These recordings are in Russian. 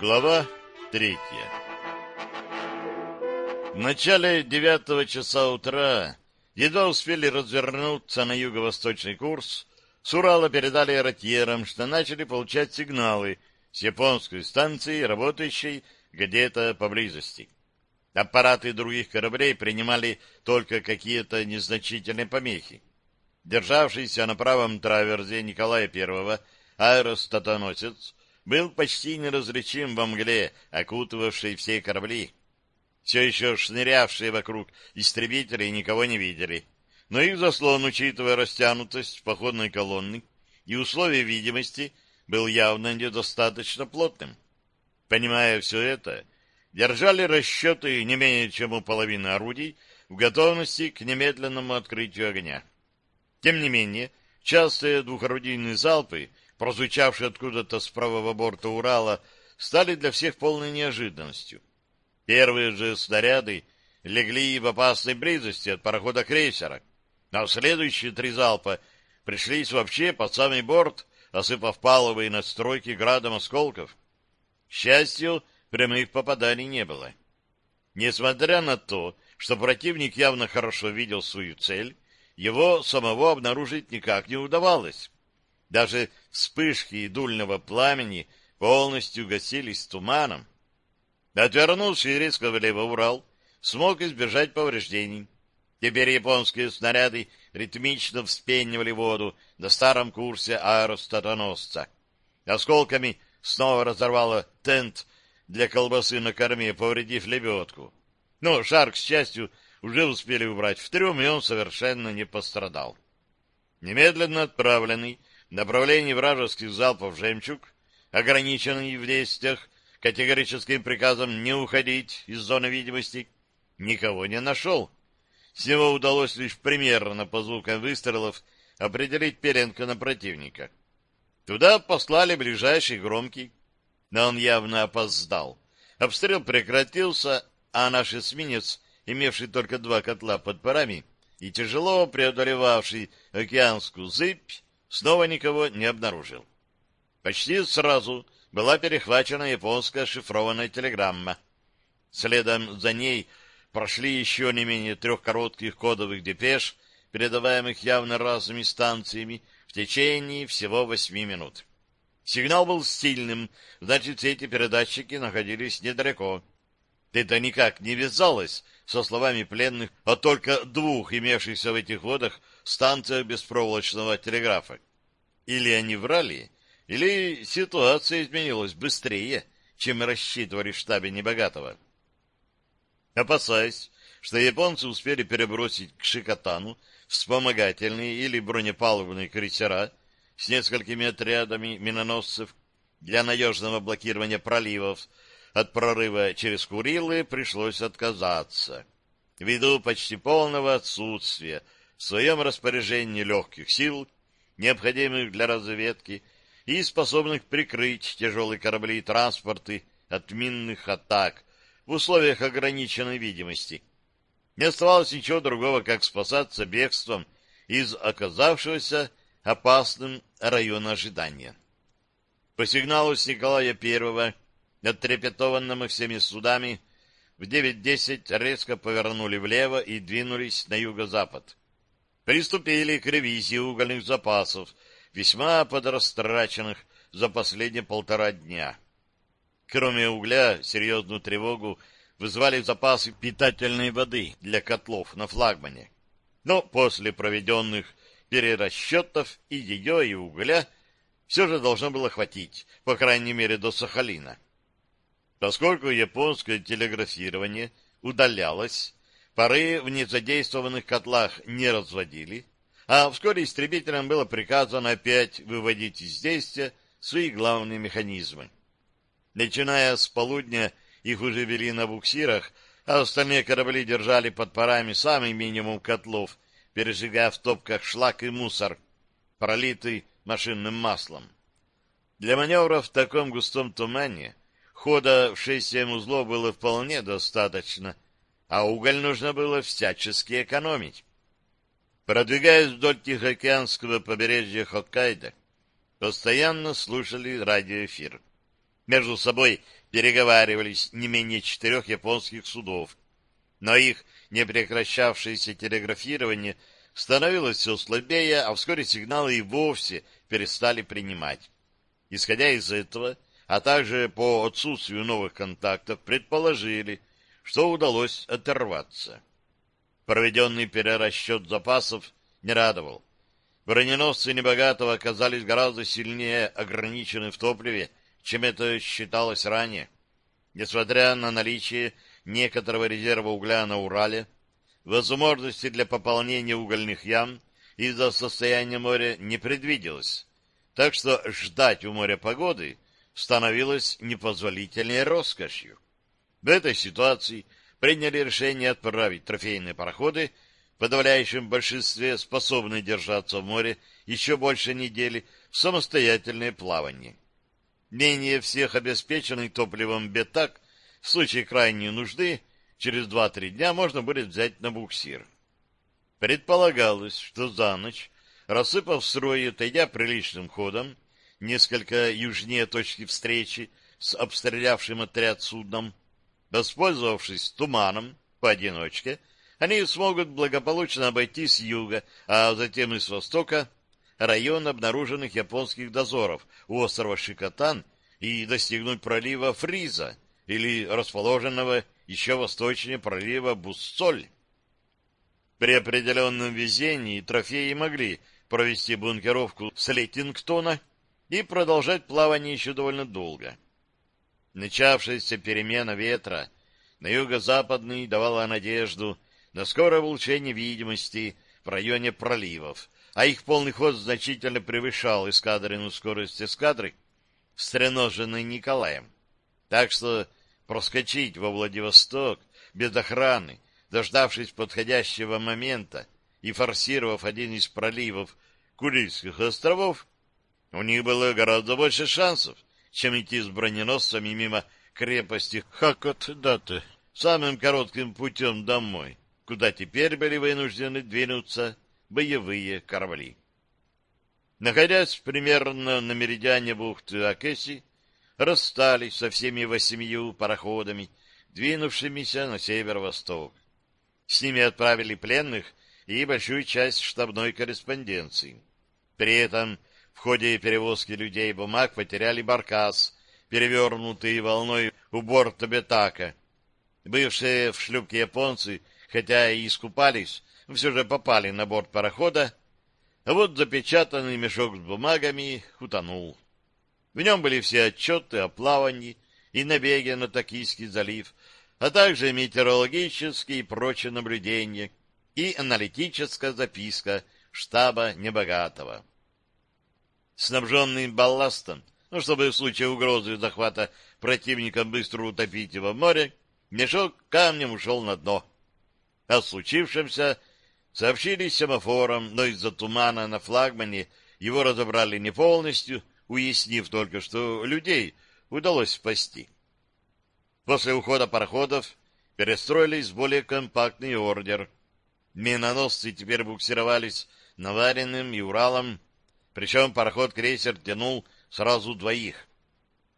Глава третья В начале девятого часа утра едва успели развернуться на юго-восточный курс, с Урала передали ротьерам, что начали получать сигналы с японской станции, работающей где-то поблизости. Аппараты других кораблей принимали только какие-то незначительные помехи. Державшийся на правом траверзе Николая I аэростатоносец был почти неразличим во мгле, окутывавшей все корабли. Все еще шнырявшие вокруг истребители никого не видели, но их заслон, учитывая растянутость походной колонны и условия видимости, был явно недостаточно плотным. Понимая все это, держали расчеты не менее чем у половины орудий в готовности к немедленному открытию огня. Тем не менее, частые двухорудийные залпы, прозвучавшие откуда-то с правого борта Урала, стали для всех полной неожиданностью. Первые же снаряды легли в опасной близости от парохода крейсера, а следующие три залпа пришлись вообще под самый борт, осыпав паловые настройки градом осколков. К счастью, прямых попаданий не было. Несмотря на то, что противник явно хорошо видел свою цель, его самого обнаружить никак не удавалось. Даже вспышки дульного пламени полностью гасились туманом. Отвернулся и резко влево Урал, смог избежать повреждений. Теперь японские снаряды ритмично вспенивали воду на старом курсе аэростатоносца. Осколками снова разорвало тент для колбасы на корме, повредив лебедку. Но шар, к счастью, уже успели убрать в трюм, и он совершенно не пострадал. Немедленно отправленный направлении вражеских залпов «Жемчуг», ограниченный в действиях категорическим приказом не уходить из зоны видимости, никого не нашел. С него удалось лишь примерно по звукам выстрелов определить Перенко на противника. Туда послали ближайший громкий, но он явно опоздал. Обстрел прекратился, а наш эсминец имевший только два котла под парами и тяжело преодолевавший океанскую зыбь, снова никого не обнаружил. Почти сразу была перехвачена японская шифрованная телеграмма. Следом за ней прошли еще не менее трех коротких кодовых депеш, передаваемых явно разными станциями в течение всего восьми минут. Сигнал был стильным, значит, все эти передатчики находились недалеко. Это никак не вязалось со словами пленных о только двух имевшихся в этих водах станциях беспроволочного телеграфа. Или они врали, или ситуация изменилась быстрее, чем рассчитывали в штабе Небогатого. Опасаясь, что японцы успели перебросить к Шикотану вспомогательные или бронепалубные крейсера с несколькими отрядами миноносцев для надежного блокирования проливов от прорыва через Курилы пришлось отказаться. Ввиду почти полного отсутствия в своем распоряжении легких сил, необходимых для разведки и способных прикрыть тяжелые корабли и транспорты от минных атак в условиях ограниченной видимости. Не оставалось ничего другого, как спасаться бегством из оказавшегося опасным района ожидания. По сигналу с Николая Первого Отрепетованным всеми судами, в 9.10 резко повернули влево и двинулись на юго-запад. Приступили к ревизии угольных запасов, весьма подрастраченных за последние полтора дня. Кроме угля, серьезную тревогу вызвали запасы питательной воды для котлов на флагмане. Но после проведенных перерасчетов и ее, и угля все же должно было хватить, по крайней мере, до Сахалина. Поскольку японское телеграфирование удалялось, пары в незадействованных котлах не разводили, а вскоре истребителям было приказано опять выводить из действия свои главные механизмы. Начиная с полудня их уже вели на буксирах, а остальные корабли держали под парами самый минимум котлов, пережигая в топках шлак и мусор, пролитый машинным маслом. Для маневра в таком густом тумане Хода в шесть-семь узлов было вполне достаточно, а уголь нужно было всячески экономить. Продвигаясь вдоль Тихоокеанского побережья Хоккайдо, постоянно слушали радиоэфир. Между собой переговаривались не менее четырех японских судов, но их непрекращавшееся телеграфирование становилось все слабее, а вскоре сигналы и вовсе перестали принимать. Исходя из этого, а также по отсутствию новых контактов, предположили, что удалось оторваться. Проведенный перерасчет запасов не радовал. Броненосцы Небогатого оказались гораздо сильнее ограничены в топливе, чем это считалось ранее. Несмотря на наличие некоторого резерва угля на Урале, возможности для пополнения угольных ям из-за состояния моря не предвиделось, так что ждать у моря погоды становилось непозволительной роскошью. В этой ситуации приняли решение отправить трофейные пароходы в подавляющем большинстве способны держаться в море еще больше недели в самостоятельное плавание. Менее всех обеспеченный топливом бетак в случае крайней нужды через 2-3 дня можно будет взять на буксир. Предполагалось, что за ночь, рассыпав строй отойдя приличным ходом, несколько южнее точки встречи с обстрелявшим отряд судном, воспользовавшись туманом поодиночке, они смогут благополучно обойти с юга, а затем и с востока район обнаруженных японских дозоров у острова Шикотан и достигнуть пролива Фриза или расположенного еще восточнее пролива Буссоль. При определенном везении трофеи могли провести бункеровку с Лейтингтона и продолжать плавание еще довольно долго. Начавшаяся перемена ветра на юго-западный давала надежду на скорое улучшение видимости в районе проливов, а их полный ход значительно превышал эскадренную скорость эскадры, стреноженной Николаем. Так что проскочить во Владивосток без охраны, дождавшись подходящего момента и форсировав один из проливов Курильских островов, у них было гораздо больше шансов, чем идти с броненосцами мимо крепости Хакот-Даты самым коротким путем домой куда теперь были вынуждены двинуться боевые корабли. Находясь примерно на меридиане бухты Акеси, расстались со всеми восемью пароходами, двинувшимися на северо-восток. С ними отправили пленных и большую часть штабной корреспонденции. При этом в ходе перевозки людей и бумаг потеряли баркас, перевернутый волной у борта Бетака. Бывшие в шлюпке японцы хотя и искупались, все же попали на борт парохода, а вот запечатанный мешок с бумагами утонул. В нем были все отчеты о плавании и набеге на Токийский залив, а также метеорологические и прочие наблюдения и аналитическая записка штаба Небогатого. Снабженный балластом, ну, чтобы в случае угрозы захвата противника быстро утопить его в море, мешок камнем ушел на дно. О случившемся сообщили семафором, но из-за тумана на флагмане его разобрали не полностью, уяснив только, что людей удалось спасти. После ухода пароходов перестроились в более компактный ордер. Миноносцы теперь буксировались Наваренным и Уралом, причем пароход-крейсер тянул сразу двоих.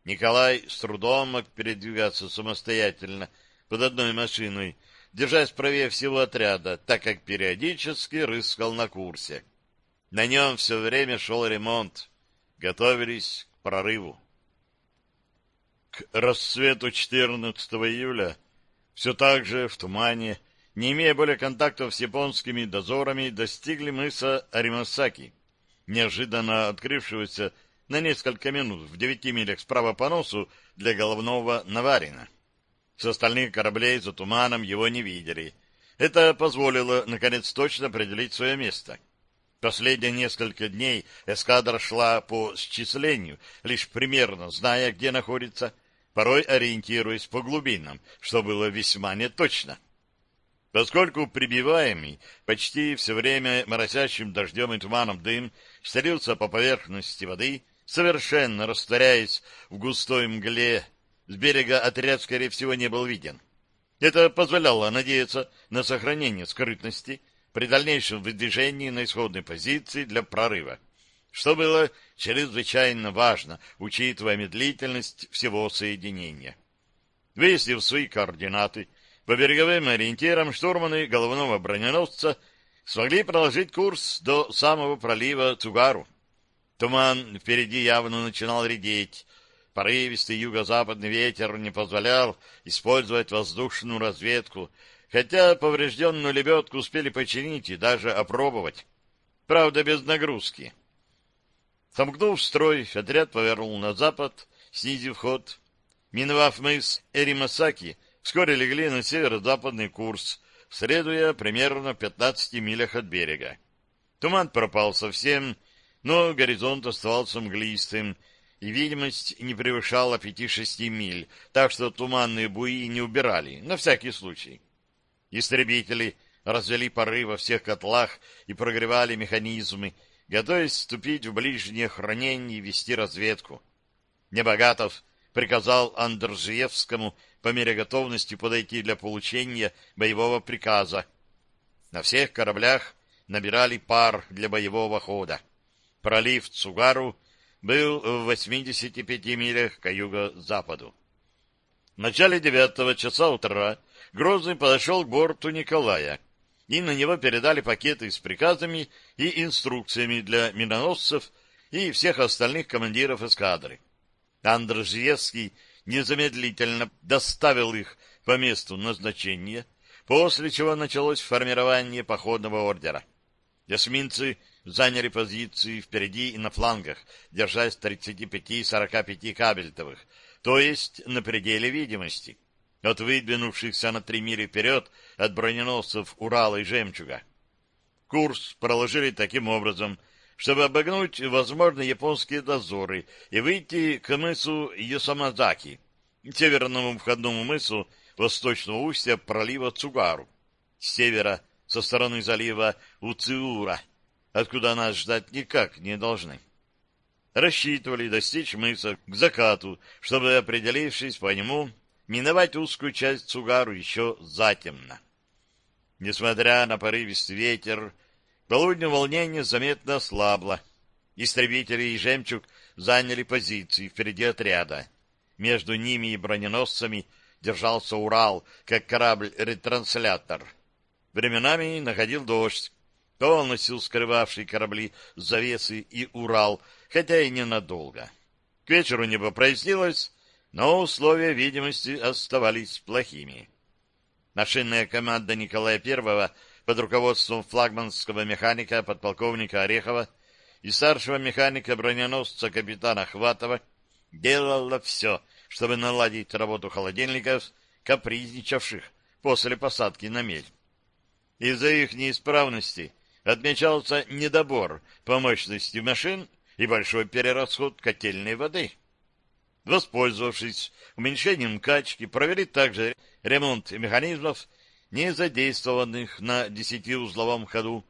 Николай с трудом мог передвигаться самостоятельно под одной машиной, держась правее всего отряда, так как периодически рыскал на курсе. На нем все время шел ремонт. Готовились к прорыву. К расцвету 14 июля все так же в тумане, не имея более контактов с японскими дозорами, достигли мыса Аримасаки, неожиданно открывшегося на несколько минут в девяти милях справа по носу для головного Наварина. С остальных кораблей за туманом его не видели. Это позволило, наконец, точно определить свое место. Последние несколько дней эскадра шла по счислению, лишь примерно зная, где находится, порой ориентируясь по глубинам, что было весьма неточно. Поскольку прибиваемый почти все время моросящим дождем и туманом дым стелился по поверхности воды, совершенно растворяясь в густой мгле, с берега отряд, скорее всего, не был виден. Это позволяло надеяться на сохранение скрытности при дальнейшем выдвижении на исходной позиции для прорыва, что было чрезвычайно важно, учитывая медлительность всего соединения. Выяснив свои координаты, по береговым ориентирам штурманы головного броненосца смогли проложить курс до самого пролива Цугару. Туман впереди явно начинал редеть. Порывистый юго-западный ветер не позволял использовать воздушную разведку, хотя поврежденную лебедку успели починить и даже опробовать. Правда, без нагрузки. Сомкнув строй, отряд повернул на запад, снизив ход. Миновав мыс Эримасаки, вскоре легли на северо-западный курс, следуя примерно в 15 милях от берега. Туман пропал совсем, но горизонт оставался мглистым, и видимость не превышала пяти-шести миль, так что туманные буи не убирали, на всякий случай. Истребители развели пары во всех котлах и прогревали механизмы, готовясь вступить в ближнее хранение и вести разведку. Небогатов приказал Андржиевскому по мере готовности подойти для получения боевого приказа. На всех кораблях набирали пар для боевого хода. Пролив Цугару был в 85 милях к юго-западу. В начале девятого часа утра Грозный подошел к борту Николая, и на него передали пакеты с приказами и инструкциями для миноносцев и всех остальных командиров эскадры. Андржиевский незамедлительно доставил их по месту назначения, после чего началось формирование походного ордера. Эсминцы заняли позиции впереди и на флангах, держась 35-45 кабельтовых, то есть на пределе видимости, от выдвинувшихся на три мили вперед от броненосцев Урала и Жемчуга. Курс проложили таким образом, чтобы обогнуть возможные японские дозоры и выйти к мысу Йосамазаки, северному входному мысу восточного устья пролива Цугару, с севера со стороны залива Уциура, откуда нас ждать никак не должны. Рассчитывали достичь мыса к закату, чтобы, определившись по нему, миновать узкую часть Цугару еще затемно. Несмотря на порывистый ветер, к полудню волнение заметно ослабло. Истребители и «Жемчуг» заняли позиции впереди отряда. Между ними и броненосцами держался Урал, как корабль-ретранслятор. Временами находил дождь, полностью скрывавший корабли завесы и Урал, хотя и ненадолго. К вечеру небо прояснилось, но условия видимости оставались плохими. Машинная команда Николая I под руководством флагманского механика подполковника Орехова и старшего механика броненосца капитана Хватова делала все, чтобы наладить работу холодильников, капризничавших после посадки на мель. Из-за их неисправности отмечался недобор по мощности машин и большой перерасход котельной воды. Воспользовавшись уменьшением качки, провели также ремонт механизмов, не задействованных на десятиузловом ходу,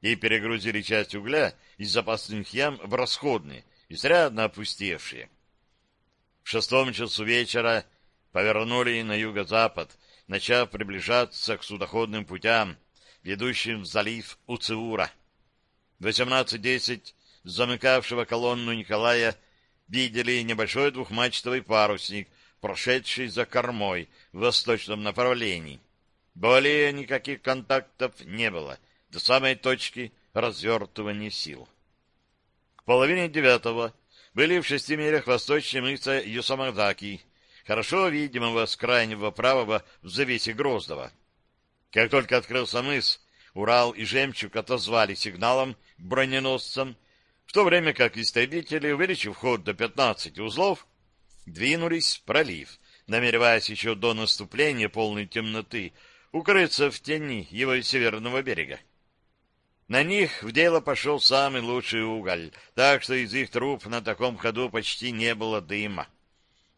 и перегрузили часть угля из запасных ям в расходные, изрядно опустевшие. В шестом часу вечера повернули на юго-запад, начав приближаться к судоходным путям, ведущим в залив Уциура. В 18.10 замыкавшего колонну Николая видели небольшой двухмачтовый парусник, прошедший за кормой в восточном направлении. Более никаких контактов не было до самой точки развертывания сил. К половине девятого были в шести милях восточнее мыса Юсамадаки, хорошо видимого с крайнего правого в завесе Гроздова. Как только открылся мыс, Урал и Жемчуг отозвали сигналом к броненосцам, в то время как истребители, увеличив ход до 15 узлов, двинулись в пролив, намереваясь еще до наступления полной темноты укрыться в тени его северного берега. На них в дело пошел самый лучший уголь, так что из их труб на таком ходу почти не было дыма.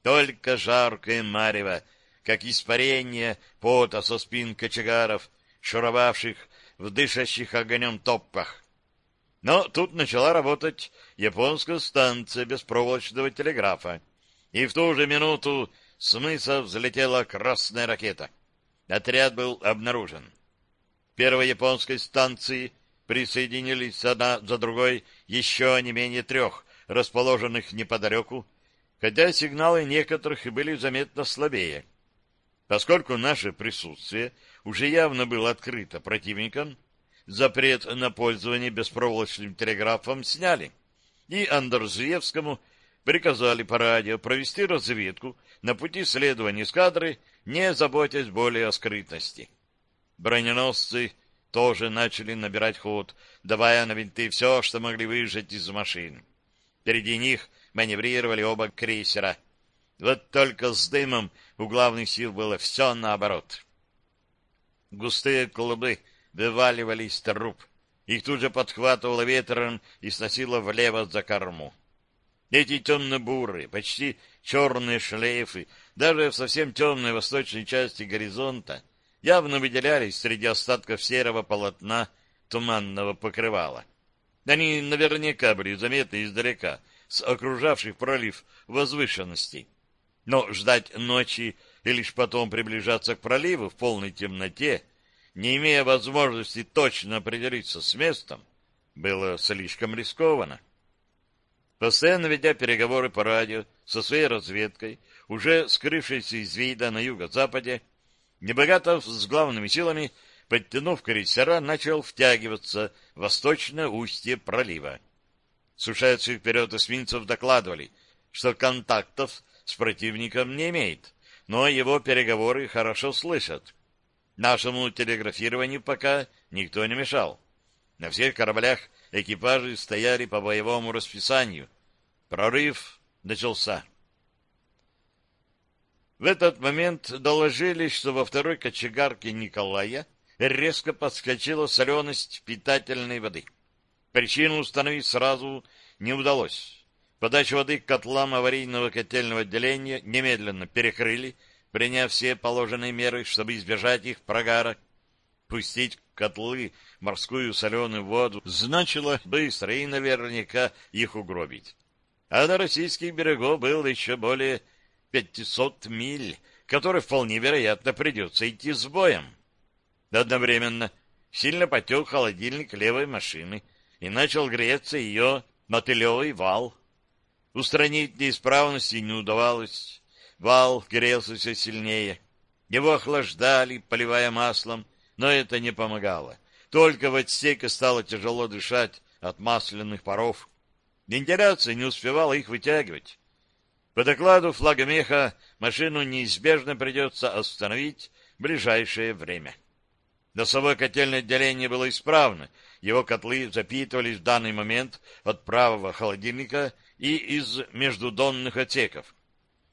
Только жаркое марево, как испарение пота со спин кочегаров, шуровавших в дышащих огнем топках. Но тут начала работать японская станция беспроволочного телеграфа, и в ту же минуту с мыса взлетела красная ракета. Отряд был обнаружен. Первой японской станции присоединились одна за другой еще не менее трех, расположенных неподалеку, хотя сигналы некоторых и были заметно слабее. Поскольку наше присутствие уже явно было открыто противником, запрет на пользование беспроволочным телеграфом сняли, и Андерзиевскому приказали по радио провести разведку на пути следования эскадры, не заботясь более о скрытности. Броненосцы тоже начали набирать ход, давая на винты все, что могли выжать из машин. Впереди них маневрировали оба крейсера. Вот только с дымом у главных сил было все наоборот. Густые клубы вываливались труб. Их тут же подхватывало ветром и сносило влево за корму. Эти темно-бурые, почти черные шлейфы, даже в совсем темной восточной части горизонта, явно выделялись среди остатков серого полотна туманного покрывала. Они наверняка были заметны издалека, с окружавших пролив возвышенностей. Но ждать ночи и лишь потом приближаться к проливу в полной темноте, не имея возможности точно определиться с местом, было слишком рискованно. Постоянно ведя переговоры по радио со своей разведкой, уже скрывшейся из вида на юго-западе, Небогатов с главными силами, подтянув крейсера, начал втягиваться в восточное устье пролива. Сушедших вперед эсминцев докладывали, что контактов с противником не имеет, но его переговоры хорошо слышат. Нашему телеграфированию пока никто не мешал. На всех кораблях экипажи стояли по боевому расписанию. Прорыв начался. В этот момент доложили, что во второй кочегарке Николая резко подскочила соленость питательной воды. Причину установить сразу не удалось. Подачу воды к котлам аварийного котельного отделения немедленно перекрыли, приняв все положенные меры, чтобы избежать их прогара. Пустить котлы морскую соленую воду значило быстро и наверняка их угробить. А на российских берегов было еще более 500 миль, которые вполне вероятно придется идти с боем. Одновременно сильно потек холодильник левой машины, и начал греться ее мотылевый вал. Устранить неисправности не удавалось. Вал грелся все сильнее. Его охлаждали, поливая маслом, но это не помогало. Только в отсеке стало тяжело дышать от масляных паров. Вентиляция не успевала их вытягивать. По докладу флагомеха машину неизбежно придется остановить в ближайшее время. Носовое котельное отделение было исправно, его котлы запитывались в данный момент от правого холодильника и из междудонных отсеков.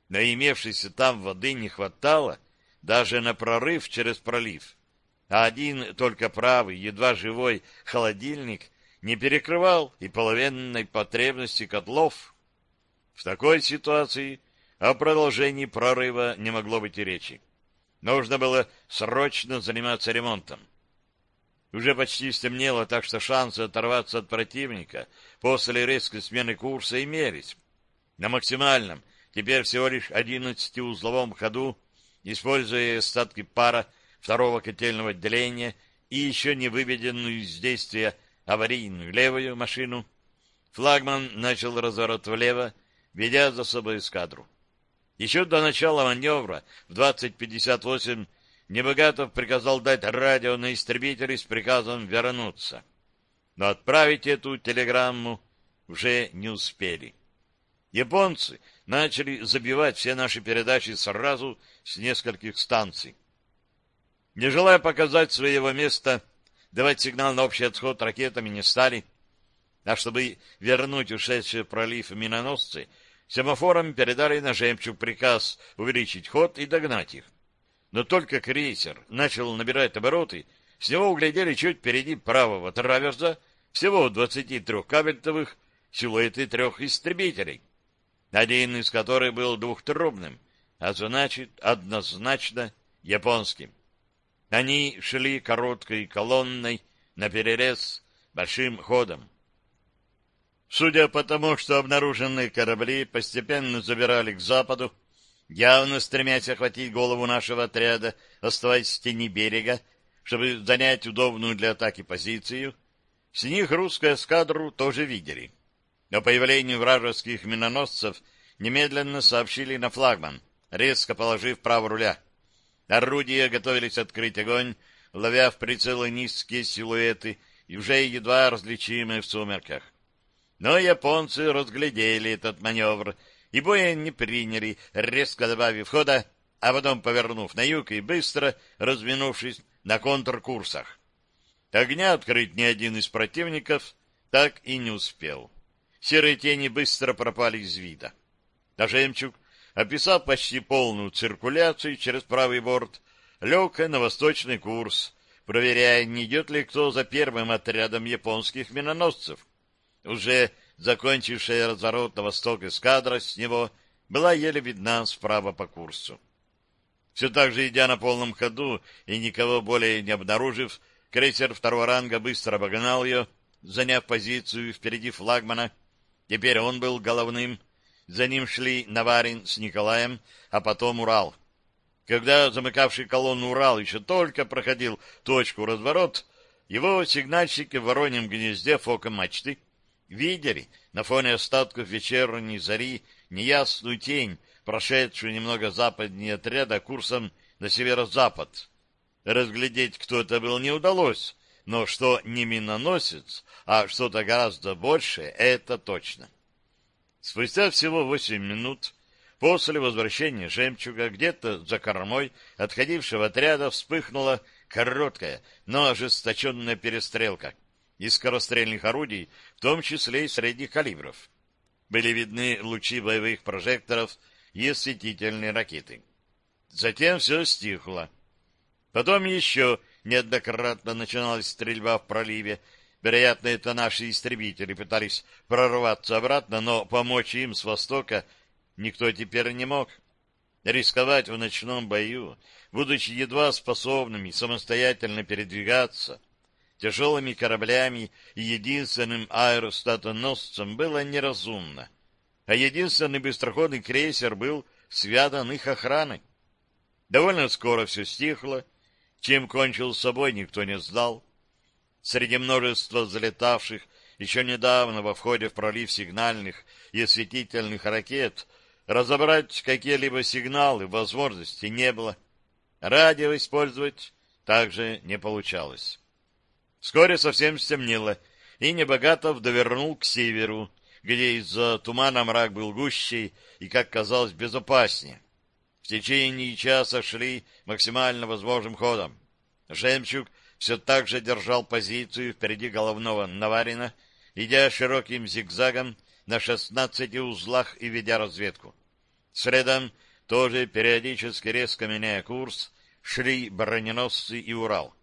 Но имевшейся там воды не хватало даже на прорыв через пролив, а один только правый, едва живой холодильник не перекрывал и половинной потребности котлов. В такой ситуации о продолжении прорыва не могло быть и речи. Нужно было срочно заниматься ремонтом. Уже почти стемнело, так что шансы оторваться от противника после резкой смены курса имелись. На максимальном, теперь всего лишь 11-узловом ходу, используя остатки пара второго котельного отделения и еще не выведенную из действия аварийную левую машину, флагман начал разворот влево, ведя за собой эскадру. Еще до начала маневра в 20.58 Небогатов приказал дать радио на истребители с приказом вернуться. Но отправить эту телеграмму уже не успели. Японцы начали забивать все наши передачи сразу с нескольких станций. Не желая показать своего места, давать сигнал на общий отход ракетами не стали, а чтобы вернуть ушедшие в пролив миноносцы, семафором передали на «Жемчуг» приказ увеличить ход и догнать их. Но только крейсер начал набирать обороты, с него углядели чуть впереди правого траверза всего 23 кабельтовых силуэты трех истребителей, один из которых был двухтрубным, а значит, однозначно японским. Они шли короткой колонной на перерез большим ходом. Судя по тому, что обнаруженные корабли постепенно забирали к западу, явно стремясь охватить голову нашего отряда, оставаясь в тени берега, чтобы занять удобную для атаки позицию, с них русскую эскадру тоже видели. О появлении вражеских миноносцев немедленно сообщили на флагман, резко положив право руля. Орудия готовились открыть огонь, ловя в прицелы низкие силуэты и уже едва различимые в сумерках. Но японцы разглядели этот маневр и боя не приняли, резко добавив хода, а потом повернув на юг и быстро разминувшись на контркурсах. Огня открыть ни один из противников так и не успел. Серые тени быстро пропали из вида. А жемчуг, описав почти полную циркуляцию через правый борт, лег на восточный курс, проверяя, не идет ли кто за первым отрядом японских миноносцев. Уже закончившая разворот на восток эскадра с него была еле видна справа по курсу. Все так же, идя на полном ходу и никого более не обнаружив, крейсер второго ранга быстро обогнал ее, заняв позицию впереди флагмана. Теперь он был головным. За ним шли Наварин с Николаем, а потом Урал. Когда замыкавший колонну Урал еще только проходил точку разворот, его сигнальщики в вороньем гнезде фока мачты видели на фоне остатков вечерней зари неясную тень, прошедшую немного западнее отряда курсом на северо-запад. Разглядеть, кто это был, не удалось, но что не миноносец, а что-то гораздо большее, это точно. Спустя всего восемь минут после возвращения «Жемчуга» где-то за кормой отходившего отряда вспыхнула короткая, но ожесточенная перестрелка из скорострельных орудий, в том числе и средних калибров. Были видны лучи боевых прожекторов и осветительные ракеты. Затем все стихло. Потом еще неоднократно начиналась стрельба в проливе. Вероятно, это наши истребители пытались прорваться обратно, но помочь им с востока никто теперь не мог. Рисковать в ночном бою, будучи едва способными самостоятельно передвигаться, тяжелыми кораблями и единственным аэростатоносцем было неразумно. А единственный быстроходный крейсер был связан их охраной. Довольно скоро все стихло, чем кончил с собой, никто не знал. Среди множества взлетавших еще недавно во входе в пролив сигнальных и осветительных ракет разобрать какие-либо сигналы возможности не было. Радио использовать также не получалось. Вскоре совсем стемнело, и Небогатов довернул к северу, где из-за тумана мрак был гуще и, как казалось, безопаснее. В течение часа шли максимально возможным ходом. Жемчуг все так же держал позицию впереди головного Наварина, идя широким зигзагом на шестнадцати узлах и ведя разведку. Средом, тоже периодически резко меняя курс, шли броненосцы и Урал.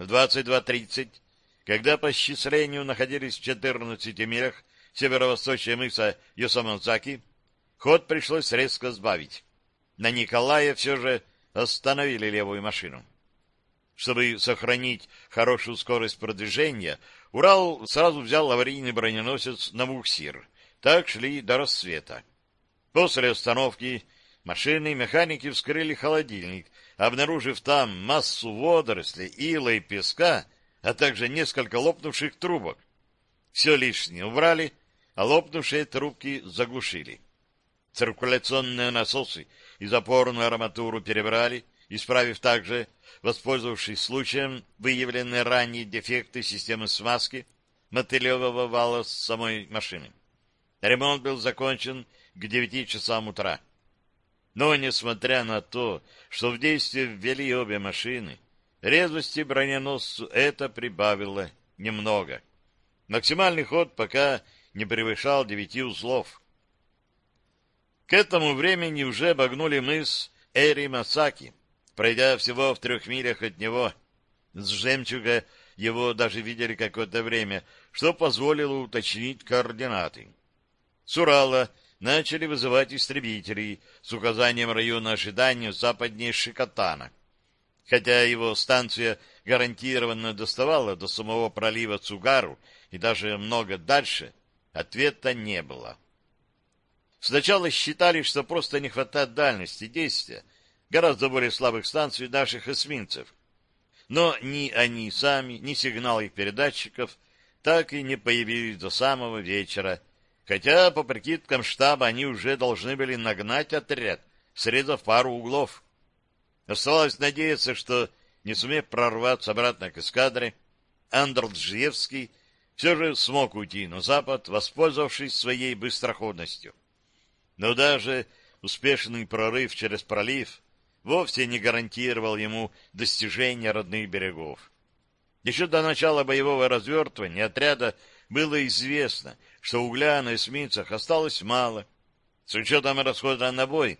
В 22.30, когда по счислению находились в 14 милях северо-восточнее мыса Йосамонзаки, ход пришлось резко сбавить. На Николая все же остановили левую машину. Чтобы сохранить хорошую скорость продвижения, Урал сразу взял аварийный броненосец на буксир. Так шли до рассвета. После остановки машины механики вскрыли холодильник, обнаружив там массу водорослей, ила и песка, а также несколько лопнувших трубок. Все лишнее убрали, а лопнувшие трубки заглушили. Циркуляционные насосы и запорную арматуру перебрали, исправив также, воспользовавшись случаем, выявленные ранее дефекты системы смазки мотылевого вала с самой машины. Ремонт был закончен к девяти часам утра. Но, несмотря на то, что в действие ввели обе машины, резвости броненосцу это прибавило немного. Максимальный ход пока не превышал девяти узлов. К этому времени уже обогнули мыс Эри Масаки, пройдя всего в трех милях от него. С жемчуга его даже видели какое-то время, что позволило уточнить координаты. С Урала начали вызывать истребителей с указанием района ожидания западнее Шикотана. Хотя его станция гарантированно доставала до самого пролива Цугару и даже много дальше, ответа не было. Сначала считали, что просто не хватает дальности действия гораздо более слабых станций наших эсминцев. Но ни они сами, ни сигнал их передатчиков так и не появились до самого вечера, хотя, по прикидкам штаба, они уже должны были нагнать отряд, срезав пару углов. Оставалось надеяться, что, не сумев прорваться обратно к эскадре, Андрджиевский все же смог уйти на запад, воспользовавшись своей быстроходностью. Но даже успешный прорыв через пролив вовсе не гарантировал ему достижения родных берегов. Еще до начала боевого развертывания отряда было известно, что угля на эсминцах осталось мало. С учетом расхода на бой,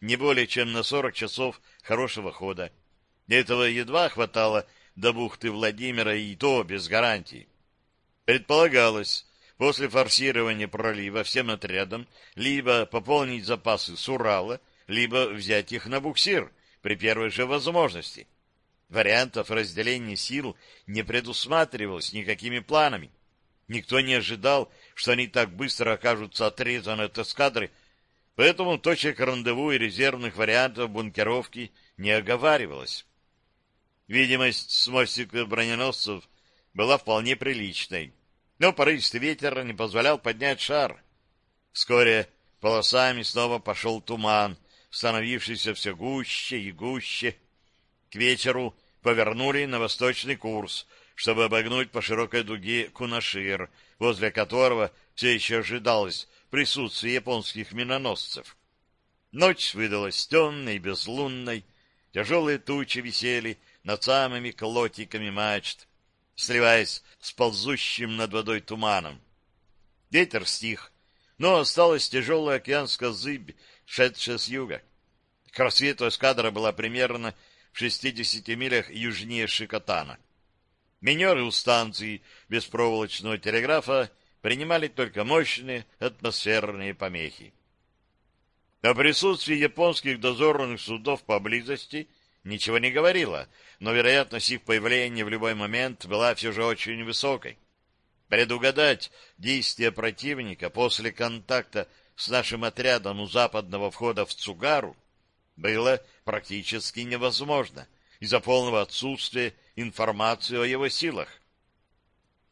не более чем на 40 часов хорошего хода. Этого едва хватало до бухты Владимира и то без гарантий. Предполагалось, после форсирования пролива всем отрядам либо пополнить запасы с Урала, либо взять их на буксир при первой же возможности. Вариантов разделения сил не предусматривалось никакими планами. Никто не ожидал, что они так быстро окажутся отрезаны от эскадры, поэтому точек рандеву и резервных вариантов бункеровки не оговаривалось. Видимость с мостиков броненосцев была вполне приличной, но порывистый ветер не позволял поднять шар. Вскоре полосами снова пошел туман, становившийся все гуще и гуще. К вечеру повернули на восточный курс, чтобы обогнуть по широкой дуге Кунашир, возле которого все еще ожидалось присутствие японских миноносцев. Ночь выдалась темной и безлунной, тяжелые тучи висели над самыми клотиками мачт, сливаясь с ползущим над водой туманом. Ветер стих, но осталась тяжелая океанская зыбь, шедшая с юга. К рассвету эскадра была примерно в 60 милях южнее Шикотана. Минеры у станции беспроволочного телеграфа принимали только мощные атмосферные помехи. О присутствии японских дозорных судов поблизости ничего не говорило, но вероятность их появления в любой момент была все же очень высокой. Предугадать действия противника после контакта с нашим отрядом у западного входа в Цугару было практически невозможно из-за полного отсутствия информации о его силах.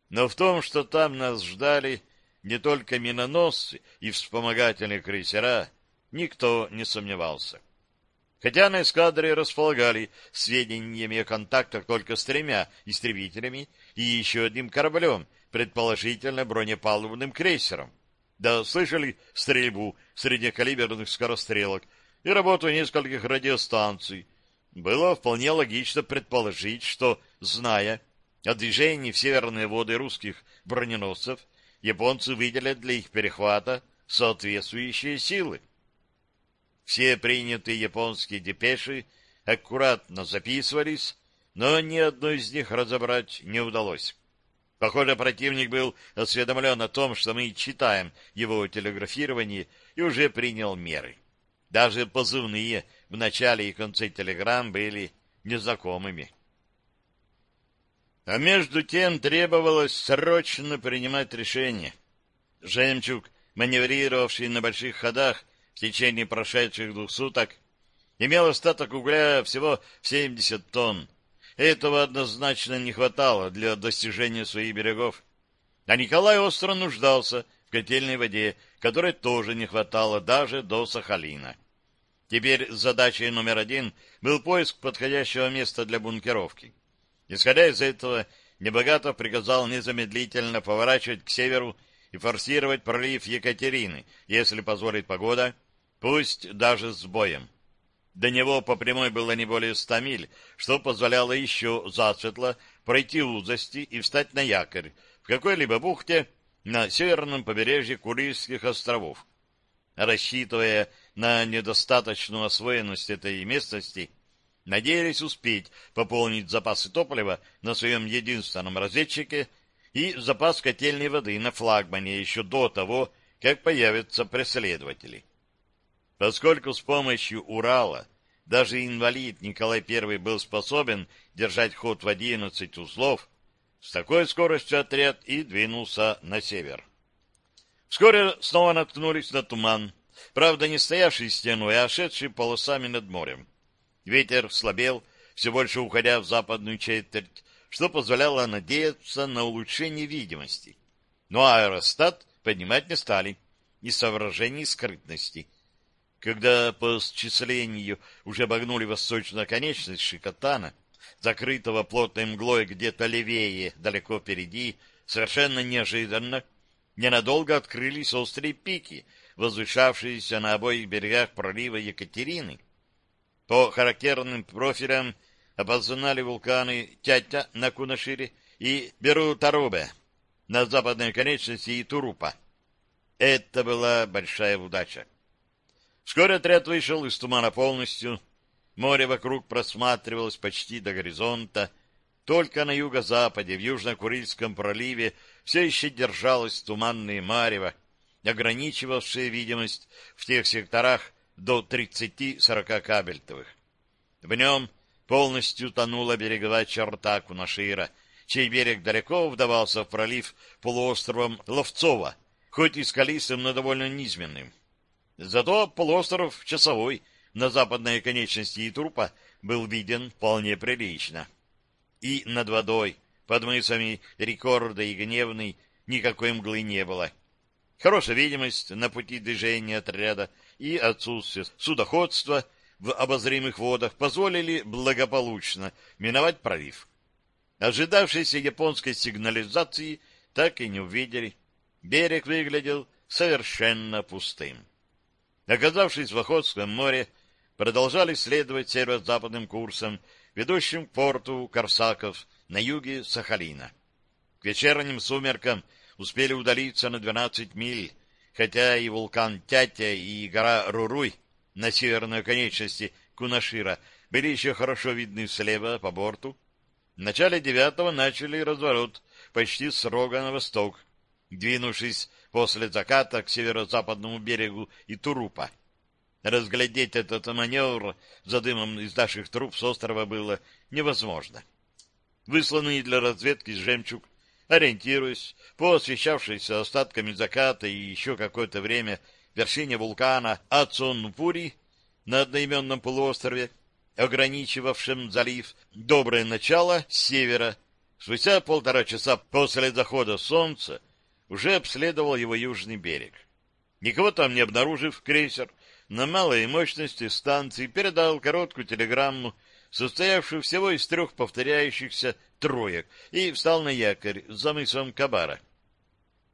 Но в том, что там нас ждали не только миноносцы и вспомогательные крейсера, никто не сомневался. Хотя на эскадре располагали сведениями о контактах только с тремя истребителями и еще одним кораблем, предположительно бронепалубным крейсером. Да слышали стрельбу среднекалиберных скорострелок и работу нескольких радиостанций. Было вполне логично предположить, что, зная о движении в северные воды русских броненосцев, японцы выделят для их перехвата соответствующие силы. Все принятые японские депеши аккуратно записывались, но ни одной из них разобрать не удалось. Похоже, противник был осведомлен о том, что мы читаем его телеграфирование и уже принял меры. Даже позывные в начале и конце телеграмм были незнакомыми. А между тем требовалось срочно принимать решение. «Жемчуг», маневрировавший на больших ходах, в течение прошедших двух суток имел остаток угля всего 70 тонн. Этого однозначно не хватало для достижения своих берегов. А Николай остро нуждался в котельной воде, которой тоже не хватало даже до Сахалина. Теперь задачей номер один был поиск подходящего места для бункеровки. Исходя из этого, Небогатов приказал незамедлительно поворачивать к северу и форсировать пролив Екатерины, если позволит погода, пусть даже с боем. До него по прямой было не более ста миль, что позволяло еще засветло пройти узости и встать на якорь в какой-либо бухте на северном побережье Курильских островов. Рассчитывая на недостаточную освоенность этой местности, надеялись успеть пополнить запасы топлива на своем единственном разведчике и запас котельной воды на флагмане еще до того, как появятся преследователи. Поскольку с помощью Урала даже инвалид Николай I был способен держать ход в 11 узлов, с такой скоростью отряд и двинулся на север. Вскоре снова наткнулись на туман, правда не стоявший стеной, а шедший полосами над морем. Ветер слабел, все больше уходя в западную четверть, что позволяло надеяться на улучшение видимости. Но аэростат поднимать не стали, из соображений скрытности — Когда по счислению уже обогнули восточную конечность Шикотана, закрытого плотной мглой где-то левее, далеко впереди, совершенно неожиданно, ненадолго открылись острые пики, возвышавшиеся на обоих берегах пролива Екатерины. По характерным профилям опознали вулканы Тятя на Кунашире и Беру-Тарубе на западной конечности Итурупа. Это была большая удача. Вскоре отряд вышел из тумана полностью. Море вокруг просматривалось почти до горизонта. Только на юго-западе, в Южно-Курильском проливе, все еще держалось туманное марево, ограничивавшее видимость в тех секторах до 30-40 кабельтовых. В нем полностью тонула береговая черта Кунашира, чей берег далеко вдавался в пролив полуостровом Ловцова, хоть и скалистым, но довольно низменным. Зато полуостров Часовой на западной конечности Итурпа был виден вполне прилично. И над водой, под мысами Рекорда и Гневный, никакой мглы не было. Хорошая видимость на пути движения отряда и отсутствие судоходства в обозримых водах позволили благополучно миновать пролив. Ожидавшейся японской сигнализации так и не увидели. Берег выглядел совершенно пустым. Оказавшись в Охотском море, продолжали следовать северо-западным курсом, ведущим к порту Корсаков на юге Сахалина. К вечерним сумеркам успели удалиться на 12 миль, хотя и вулкан Тятя, и гора Руруй на северной конечности Кунашира были еще хорошо видны слева по борту. В начале девятого начали разворот почти с рога на восток, двинувшись после заката к северо-западному берегу Итурупа. Разглядеть этот маневр за дымом из наших труб с острова было невозможно. Высланный для разведки «Жемчуг», ориентируясь по освещавшейся остатками заката и еще какое-то время вершине вулкана Ацон-Пури на одноименном полуострове, ограничивавшем залив, доброе начало с севера, спустя полтора часа после захода солнца, уже обследовал его южный берег. Никого там не обнаружив, крейсер на малой мощности станции передал короткую телеграмму, состоявшую всего из трех повторяющихся троек, и встал на якорь за мысом Кабара.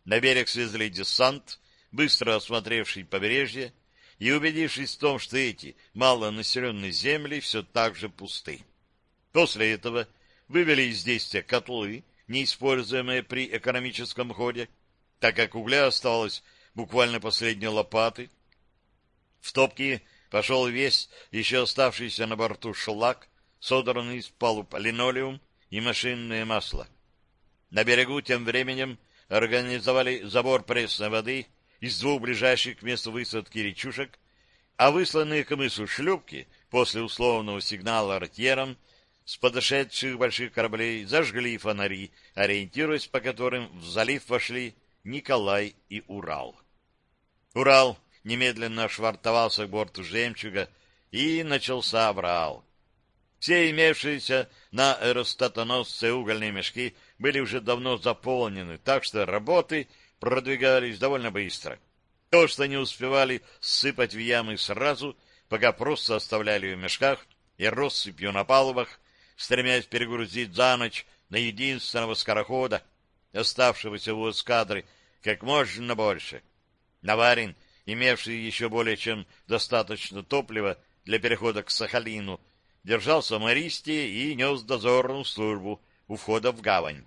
На берег свезли десант, быстро осмотревший побережье и убедившись в том, что эти малонаселенные земли все так же пусты. После этого вывели из действия котлы, неиспользуемые при экономическом ходе, так как угля осталось буквально последние лопаты, в топки пошел весь еще оставшийся на борту шлак, содранный из палуб линолеум и машинное масло. На берегу тем временем организовали забор пресной воды из двух ближайших к месту высадки речушек, а высланные к мысу шлюпки после условного сигнала ротьером с подошедших больших кораблей зажгли фонари, ориентируясь по которым в залив вошли Николай и Урал. Урал немедленно швартовался к борту «Жемчуга», и начался аврал. Все имевшиеся на аэростатоносце угольные мешки были уже давно заполнены, так что работы продвигались довольно быстро. То, что не успевали сыпать в ямы сразу, пока просто оставляли в мешках и россыпью на палубах, стремясь перегрузить за ночь на единственного скорохода, оставшегося у эскадры, как можно больше. Наварин имевший еще более чем достаточно топлива для перехода к Сахалину, держался в Мористе и нес дозорную службу у входа в гавань.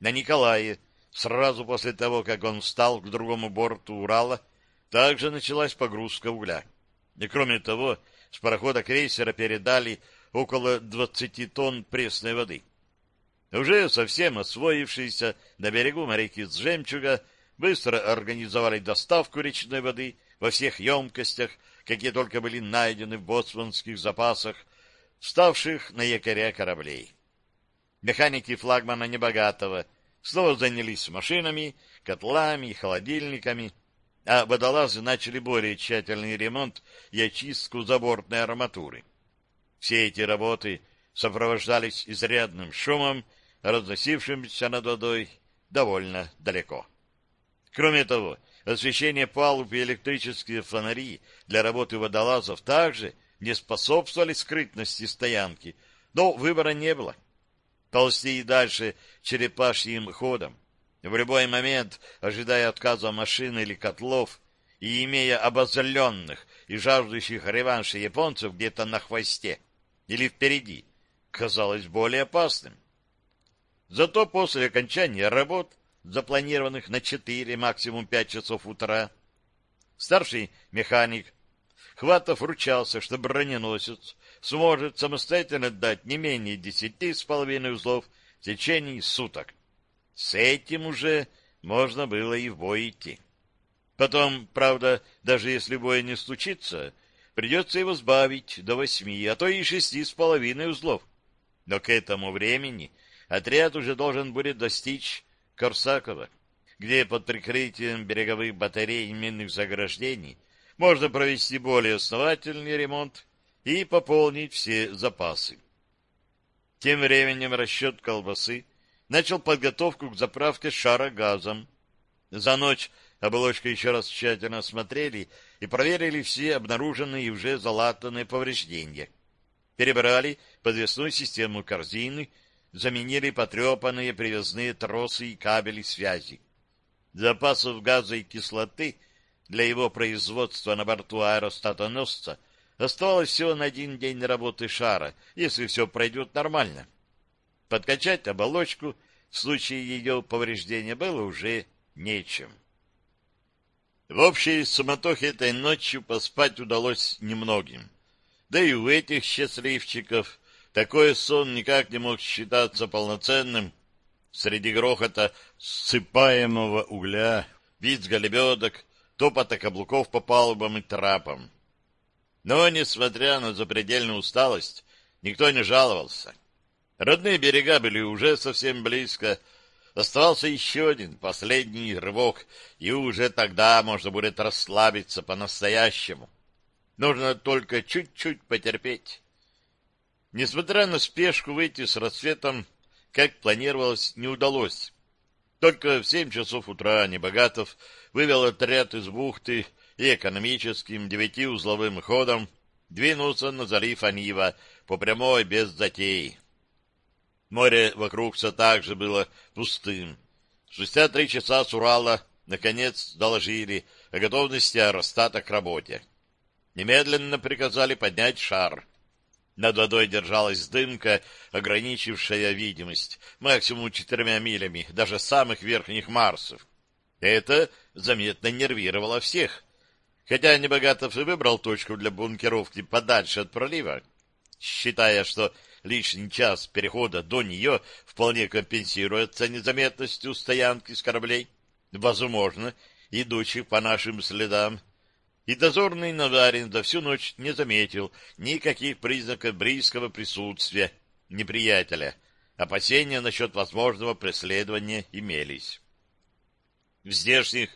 На Николае, сразу после того, как он встал к другому борту Урала, также началась погрузка угля. И кроме того, с парохода крейсера передали около 20 тонн пресной воды. Уже совсем освоившиеся на берегу моряки с жемчуга быстро организовали доставку речной воды во всех емкостях, какие только были найдены в боцманских запасах, ставших на якоря кораблей. Механики флагмана Небогатого снова занялись машинами, котлами и холодильниками, а водолазы начали более тщательный ремонт и очистку забортной арматуры. Все эти работы сопровождались изрядным шумом, разносившимся над водой довольно далеко. Кроме того, освещение палуб и электрические фонари для работы водолазов также не способствовали скрытности стоянки, но выбора не было. Ползти и дальше черепашьим ходом, в любой момент, ожидая отказа машины или котлов, и имея обозленных и жаждущих реванша японцев где-то на хвосте или впереди, казалось более опасным. Зато после окончания работ, запланированных на 4, максимум 5 часов утра, старший механик Хватов ручался, что броненосец сможет самостоятельно дать не менее десяти с половиной узлов в течение суток. С этим уже можно было и в бой идти. Потом, правда, даже если бой не случится, придется его сбавить до восьми, а то и шести с половиной узлов. Но к этому времени отряд уже должен будет достичь Корсакова, где под прикрытием береговых батарей и минных заграждений можно провести более основательный ремонт и пополнить все запасы. Тем временем расчет колбасы начал подготовку к заправке шара газом. За ночь оболочку еще раз тщательно осмотрели и проверили все обнаруженные и уже залатанные повреждения. Перебрали подвесную систему корзины, заменили потрепанные привязные тросы и кабели связи. Запасов газа и кислоты для его производства на борту аэростатоносца оставалось всего на один день работы шара, если все пройдет нормально. Подкачать оболочку в случае ее повреждения было уже нечем. В общей суматохе этой ночью поспать удалось немногим. Да и у этих счастливчиков такой сон никак не мог считаться полноценным. Среди грохота ссыпаемого угля, вид галебедок, топота каблуков по палубам и трапам. Но, несмотря на запредельную усталость, никто не жаловался. Родные берега были уже совсем близко, Оставался еще один, последний рывок, и уже тогда можно будет расслабиться по-настоящему. Нужно только чуть-чуть потерпеть. Несмотря на спешку, выйти с рассветом, как планировалось, не удалось. Только в семь часов утра Небогатов вывел отряд из бухты и экономическим девятиузловым ходом двинулся на залив Анива по прямой без затей. Море вокруг все так же было пустым. Спустя три часа с Урала наконец доложили о готовности аэростата к работе. Немедленно приказали поднять шар. Над водой держалась дымка, ограничившая видимость максимум четырьмя милями, даже самых верхних Марсов. Это заметно нервировало всех. Хотя Небогатов и выбрал точку для бункеровки подальше от пролива, считая, что лишний час перехода до нее вполне компенсируется незаметностью стоянки с кораблей, возможно, идущих по нашим следам. И дозорный Наварин за всю ночь не заметил никаких признаков близкого присутствия неприятеля. Опасения насчет возможного преследования имелись. В здешних,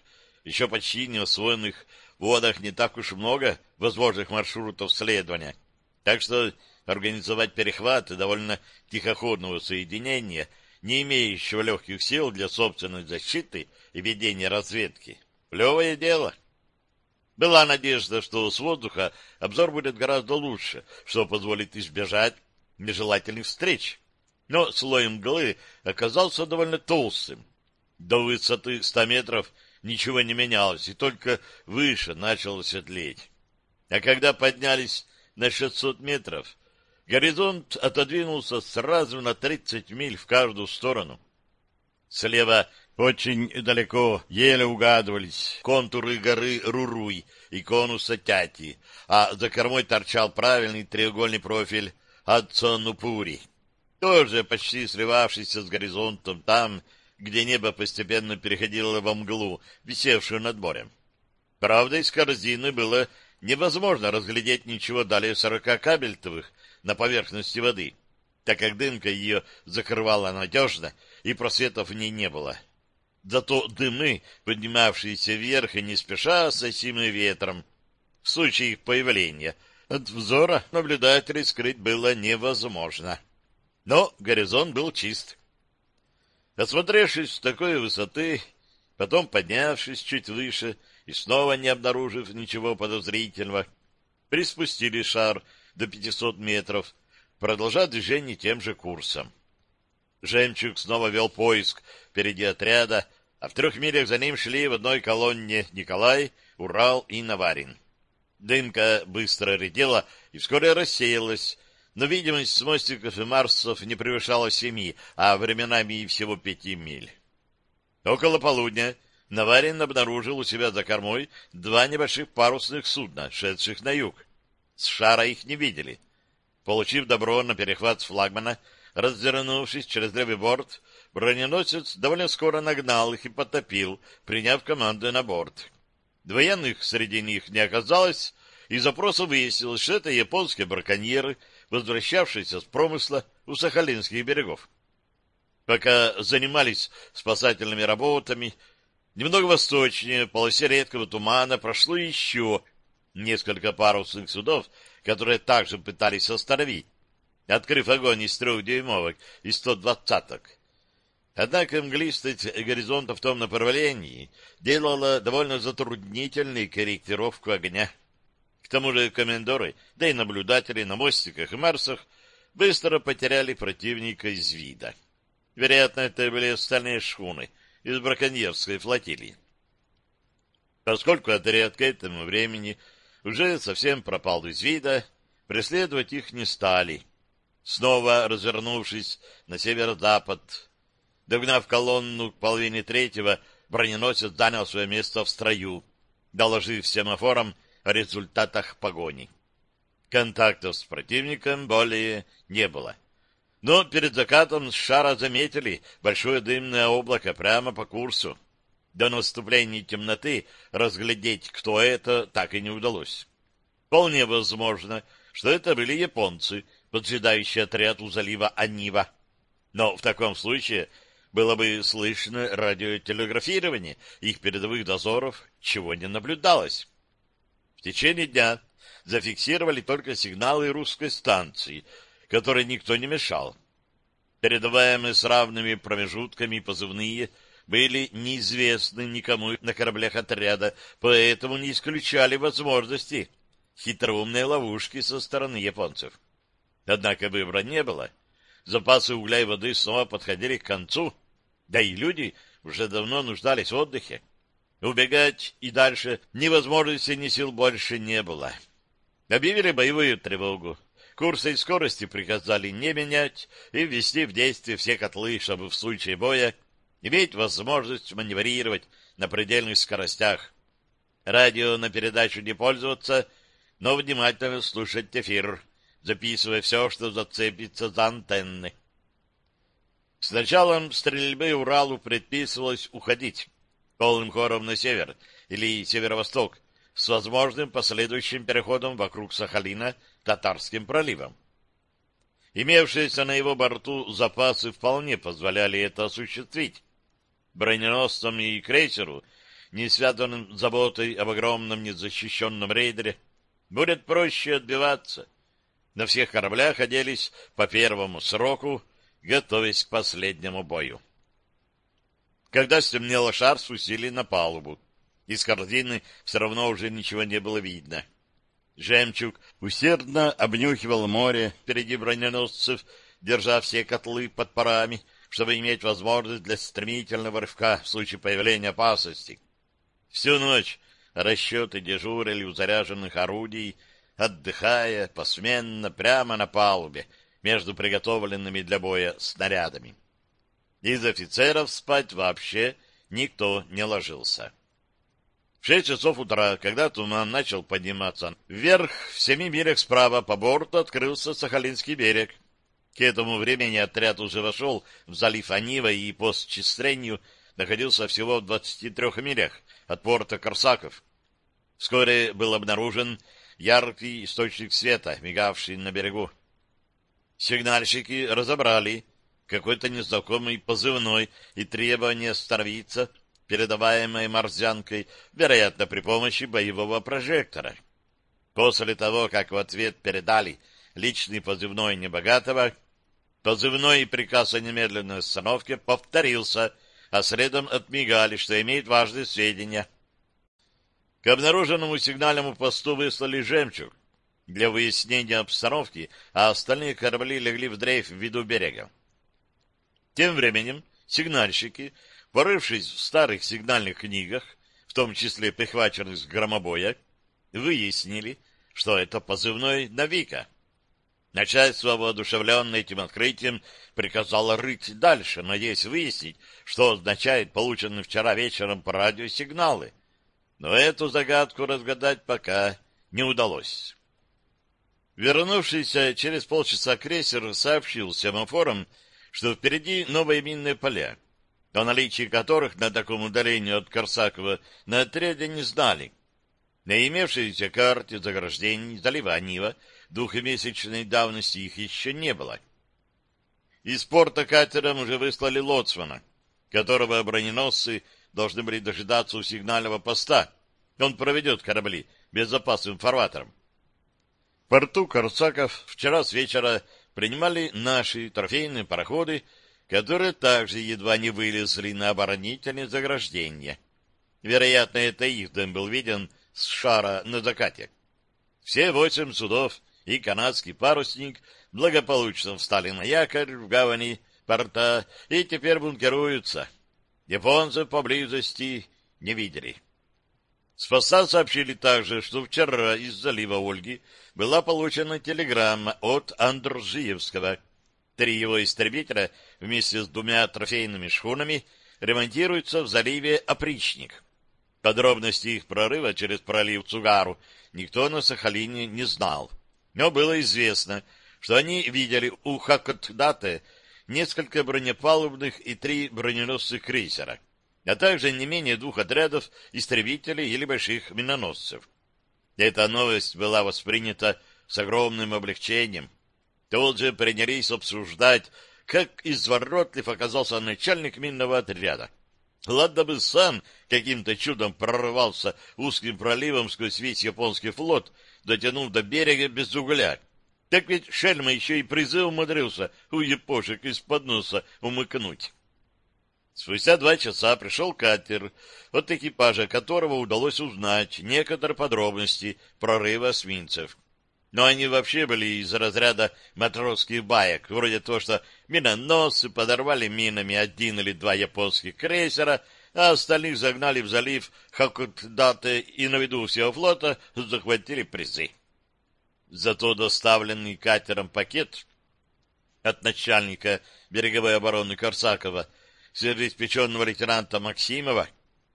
еще почти не освоенных водах не так уж много возможных маршрутов следования, так что организовать перехват довольно тихоходного соединения, не имеющего легких сил для собственной защиты и ведения разведки. Плевое дело. Была надежда, что с воздуха обзор будет гораздо лучше, что позволит избежать нежелательных встреч. Но слой мглы оказался довольно толстым. До высоты ста метров ничего не менялось, и только выше начало светлеть. А когда поднялись на 600 метров, Горизонт отодвинулся сразу на 30 миль в каждую сторону. Слева очень далеко еле угадывались контуры горы Руруй и конуса Тяти, а за кормой торчал правильный треугольный профиль Ацонупури, тоже почти сливавшийся с горизонтом там, где небо постепенно переходило во мглу, висевшую над морем. Правда, из корзины было невозможно разглядеть ничего далее сорока кабельтовых, на поверхности воды, так как дымка ее закрывала надежно, и просветов в ней не было. Зато дымы, поднимавшиеся вверх и не спеша сосимые ветром, в случае их появления, от взора наблюдателей скрыть было невозможно. Но горизонт был чист. Осмотревшись с такой высоты, Потом, поднявшись чуть выше и снова не обнаружив ничего подозрительного, приспустили шар до 500 метров, продолжая движение тем же курсом. Жемчуг снова вел поиск впереди отряда, а в трех милях за ним шли в одной колонне Николай, Урал и Наварин. Дымка быстро редела и вскоре рассеялась, но видимость с мостиков и Марсов не превышала семи, а временами и всего пяти миль. Около полудня Наварин обнаружил у себя за кормой два небольших парусных судна, шедших на юг. С шара их не видели. Получив добро на перехват с флагмана, развернувшись через левый борт, броненосец довольно скоро нагнал их и потопил, приняв команду на борт. Двоенных среди них не оказалось, и запросу выяснилось, что это японские браконьеры — возвращавшиеся с промысла у Сахалинских берегов. Пока занимались спасательными работами, немного восточнее, в полосе редкого тумана, прошло еще несколько парусных судов, которые также пытались остановить, открыв огонь из трехдюймовок и 120-ок. Однако мглистость горизонта в том направлении делала довольно затруднительной корректировку огня. К тому же комендоры, да и наблюдатели на мостиках и Марсах быстро потеряли противника из вида. Вероятно, это были остальные шхуны из браконьерской флотилии. Поскольку отряд к этому времени уже совсем пропал из вида, преследовать их не стали. Снова развернувшись на северо-запад, догнав колонну к половине третьего, броненосец занял свое место в строю, доложив семафорам о результатах погони. Контактов с противником более не было. Но перед закатом с шара заметили большое дымное облако прямо по курсу. До наступления темноты разглядеть, кто это, так и не удалось. Вполне возможно, что это были японцы, поджидающие отряд у залива Анива. Но в таком случае было бы слышно радиотелеграфирование их передовых дозоров, чего не наблюдалось. В течение дня зафиксировали только сигналы русской станции, которой никто не мешал. Передаваемые с равными промежутками позывные были неизвестны никому на кораблях отряда, поэтому не исключали возможности хитроумной ловушки со стороны японцев. Однако выбора не было. Запасы угля и воды снова подходили к концу, да и люди уже давно нуждались в отдыхе. Убегать и дальше ни возможности, ни сил больше не было. Объявили боевую тревогу. Курсы и скорости приказали не менять и ввести в действие все котлы, чтобы в случае боя иметь возможность маневрировать на предельных скоростях. Радио на передачу не пользоваться, но внимательно слушать эфир, записывая все, что зацепится за антенны. С началом стрельбы Уралу предписывалось уходить полным хором на север или северо-восток с возможным последующим переходом вокруг Сахалина Татарским проливом. Имевшиеся на его борту запасы вполне позволяли это осуществить. Броненосцам и крейсеру, не связанным заботой об огромном незащищенном рейдере, будет проще отбиваться. На всех кораблях оделись по первому сроку, готовясь к последнему бою. Когда стемнело, шар спустили на палубу. Из корзины все равно уже ничего не было видно. Жемчуг усердно обнюхивал море впереди броненосцев, держа все котлы под парами, чтобы иметь возможность для стремительного рывка в случае появления опасности. Всю ночь расчеты дежурили у заряженных орудий, отдыхая посменно прямо на палубе между приготовленными для боя снарядами. Из офицеров спать вообще никто не ложился. В шесть часов утра, когда туман начал подниматься вверх, в семи милях справа по борту открылся Сахалинский берег. К этому времени отряд уже вошел в залив Анива и по счислению находился всего в 23 милях от порта Корсаков. Вскоре был обнаружен яркий источник света, мигавший на берегу. Сигнальщики разобрали, какой-то незнакомый позывной и требование остановиться, передаваемое морзянкой, вероятно, при помощи боевого прожектора. После того, как в ответ передали личный позывной Небогатого, позывной и приказ о немедленной остановке повторился, а следом отмигали, что имеют важные сведения. К обнаруженному сигнальному посту выслали «Жемчуг» для выяснения обстановки, а остальные корабли легли в дрейф в виду берега. Тем временем сигнальщики, порывшись в старых сигнальных книгах, в том числе прихваченных с громобоя, выяснили, что это позывной «Навика». Начальство, воодушевленное этим открытием, приказало рыть дальше, надеясь выяснить, что означает полученные вчера вечером по радио сигналы. Но эту загадку разгадать пока не удалось. Вернувшийся через полчаса крейсер сообщил семафорам, что впереди новые минные поля, о наличии которых на таком удалении от Корсакова на отряде не знали. На имевшейся карте заграждений залива Нива двухмесячной давности их еще не было. Из порта катером уже выслали лоцмана, которого броненосцы должны были дожидаться у сигнального поста. Он проведет корабли безопасным фарватером. Порту Корсаков вчера с вечера принимали наши трофейные пароходы, которые также едва не вылезли на оборонительные заграждения. Вероятно, это их дым был виден с шара на закате. Все восемь судов и канадский парусник благополучно встали на якорь в гавани порта и теперь бункеруются. Японцев поблизости не видели. С сообщили также, что вчера из залива Ольги была получена телеграмма от Андржиевского. Три его истребителя вместе с двумя трофейными шхунами ремонтируются в заливе Опричник. Подробности их прорыва через пролив Цугару никто на Сахалине не знал. Но было известно, что они видели у Хакотдате несколько бронепалубных и три броненосных крейсера, а также не менее двух отрядов истребителей или больших миноносцев. Эта новость была воспринята с огромным облегчением. Тут же принялись обсуждать, как изворотлив оказался начальник минного отряда. Ладно бы сам каким-то чудом прорвался узким проливом сквозь весь японский флот, дотянув до берега без угля. Так ведь Шельма еще и призыв умудрился у япошек из-под носа умыкнуть. Спустя два часа пришел катер, от экипажа которого удалось узнать некоторые подробности прорыва свинцев. Но они вообще были из разряда матросских баек, вроде того, что миноносцы подорвали минами один или два японских крейсера, а остальных загнали в залив Хакутдате и на виду всего флота захватили призы. Зато доставленный катером пакет от начальника береговой обороны Корсакова — свежеиспеченного лейтенанта Максимова,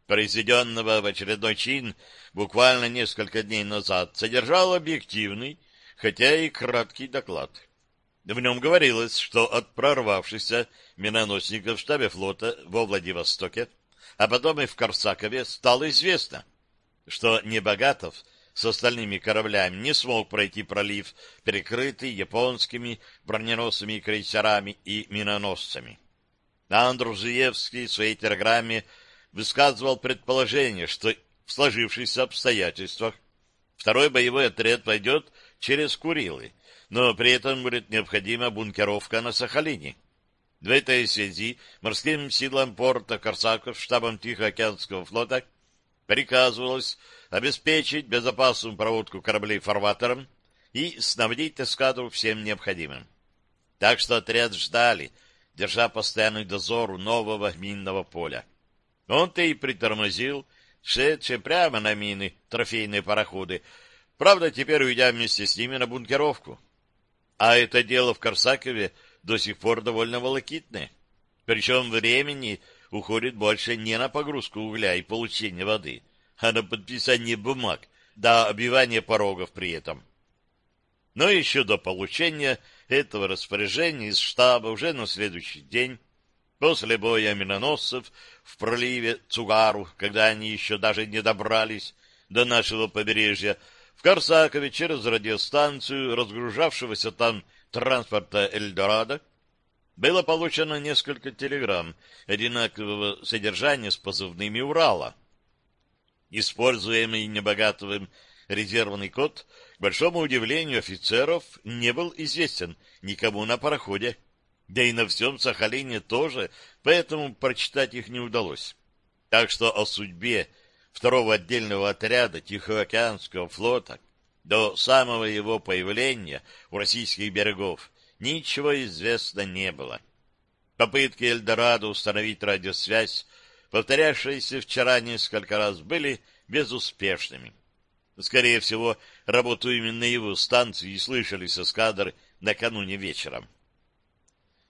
произведенного в очередной чин буквально несколько дней назад, содержал объективный, хотя и краткий доклад. В нем говорилось, что от прорвавшихся миноносников в штабе флота во Владивостоке, а потом и в Корсакове, стало известно, что Небогатов с остальными кораблями не смог пройти пролив, перекрытый японскими броненосными крейсерами и миноносцами. Андрузиевский в своей телеграмме высказывал предположение, что в сложившихся обстоятельствах второй боевой отряд пойдет через Курилы, но при этом будет необходима бункеровка на Сахалине. В этой связи морским силам порта Корсаков штабом Тихоокеанского флота приказывалось обеспечить безопасную проводку кораблей фарватером и снабдить эскадру всем необходимым. Так что отряд ждали — держа постоянный дозор у нового минного поля. Он-то и притормозил, шедшие прямо на мины трофейные пароходы, правда, теперь уйдя вместе с ними на бункеровку. А это дело в Корсакове до сих пор довольно волокитное. Причем времени уходит больше не на погрузку угля и получение воды, а на подписание бумаг, да обивание порогов при этом. Но еще до получения этого распоряжения из штаба уже на следующий день, после боя миноносцев в проливе Цугару, когда они еще даже не добрались до нашего побережья, в Корсакове через радиостанцию разгружавшегося там транспорта «Эльдорадо» было получено несколько телеграмм одинакового содержания с позывными «Урала». Используемый Небогатовым резервный код к большому удивлению офицеров, не был известен никому на пароходе. Да и на всем Сахалине тоже, поэтому прочитать их не удалось. Так что о судьбе второго отдельного отряда Тихоокеанского флота до самого его появления у российских берегов ничего известно не было. Попытки Эльдорадо установить радиосвязь, повторявшиеся вчера несколько раз, были безуспешными. Скорее всего, работу именно его станции слышали с эскадры накануне вечером.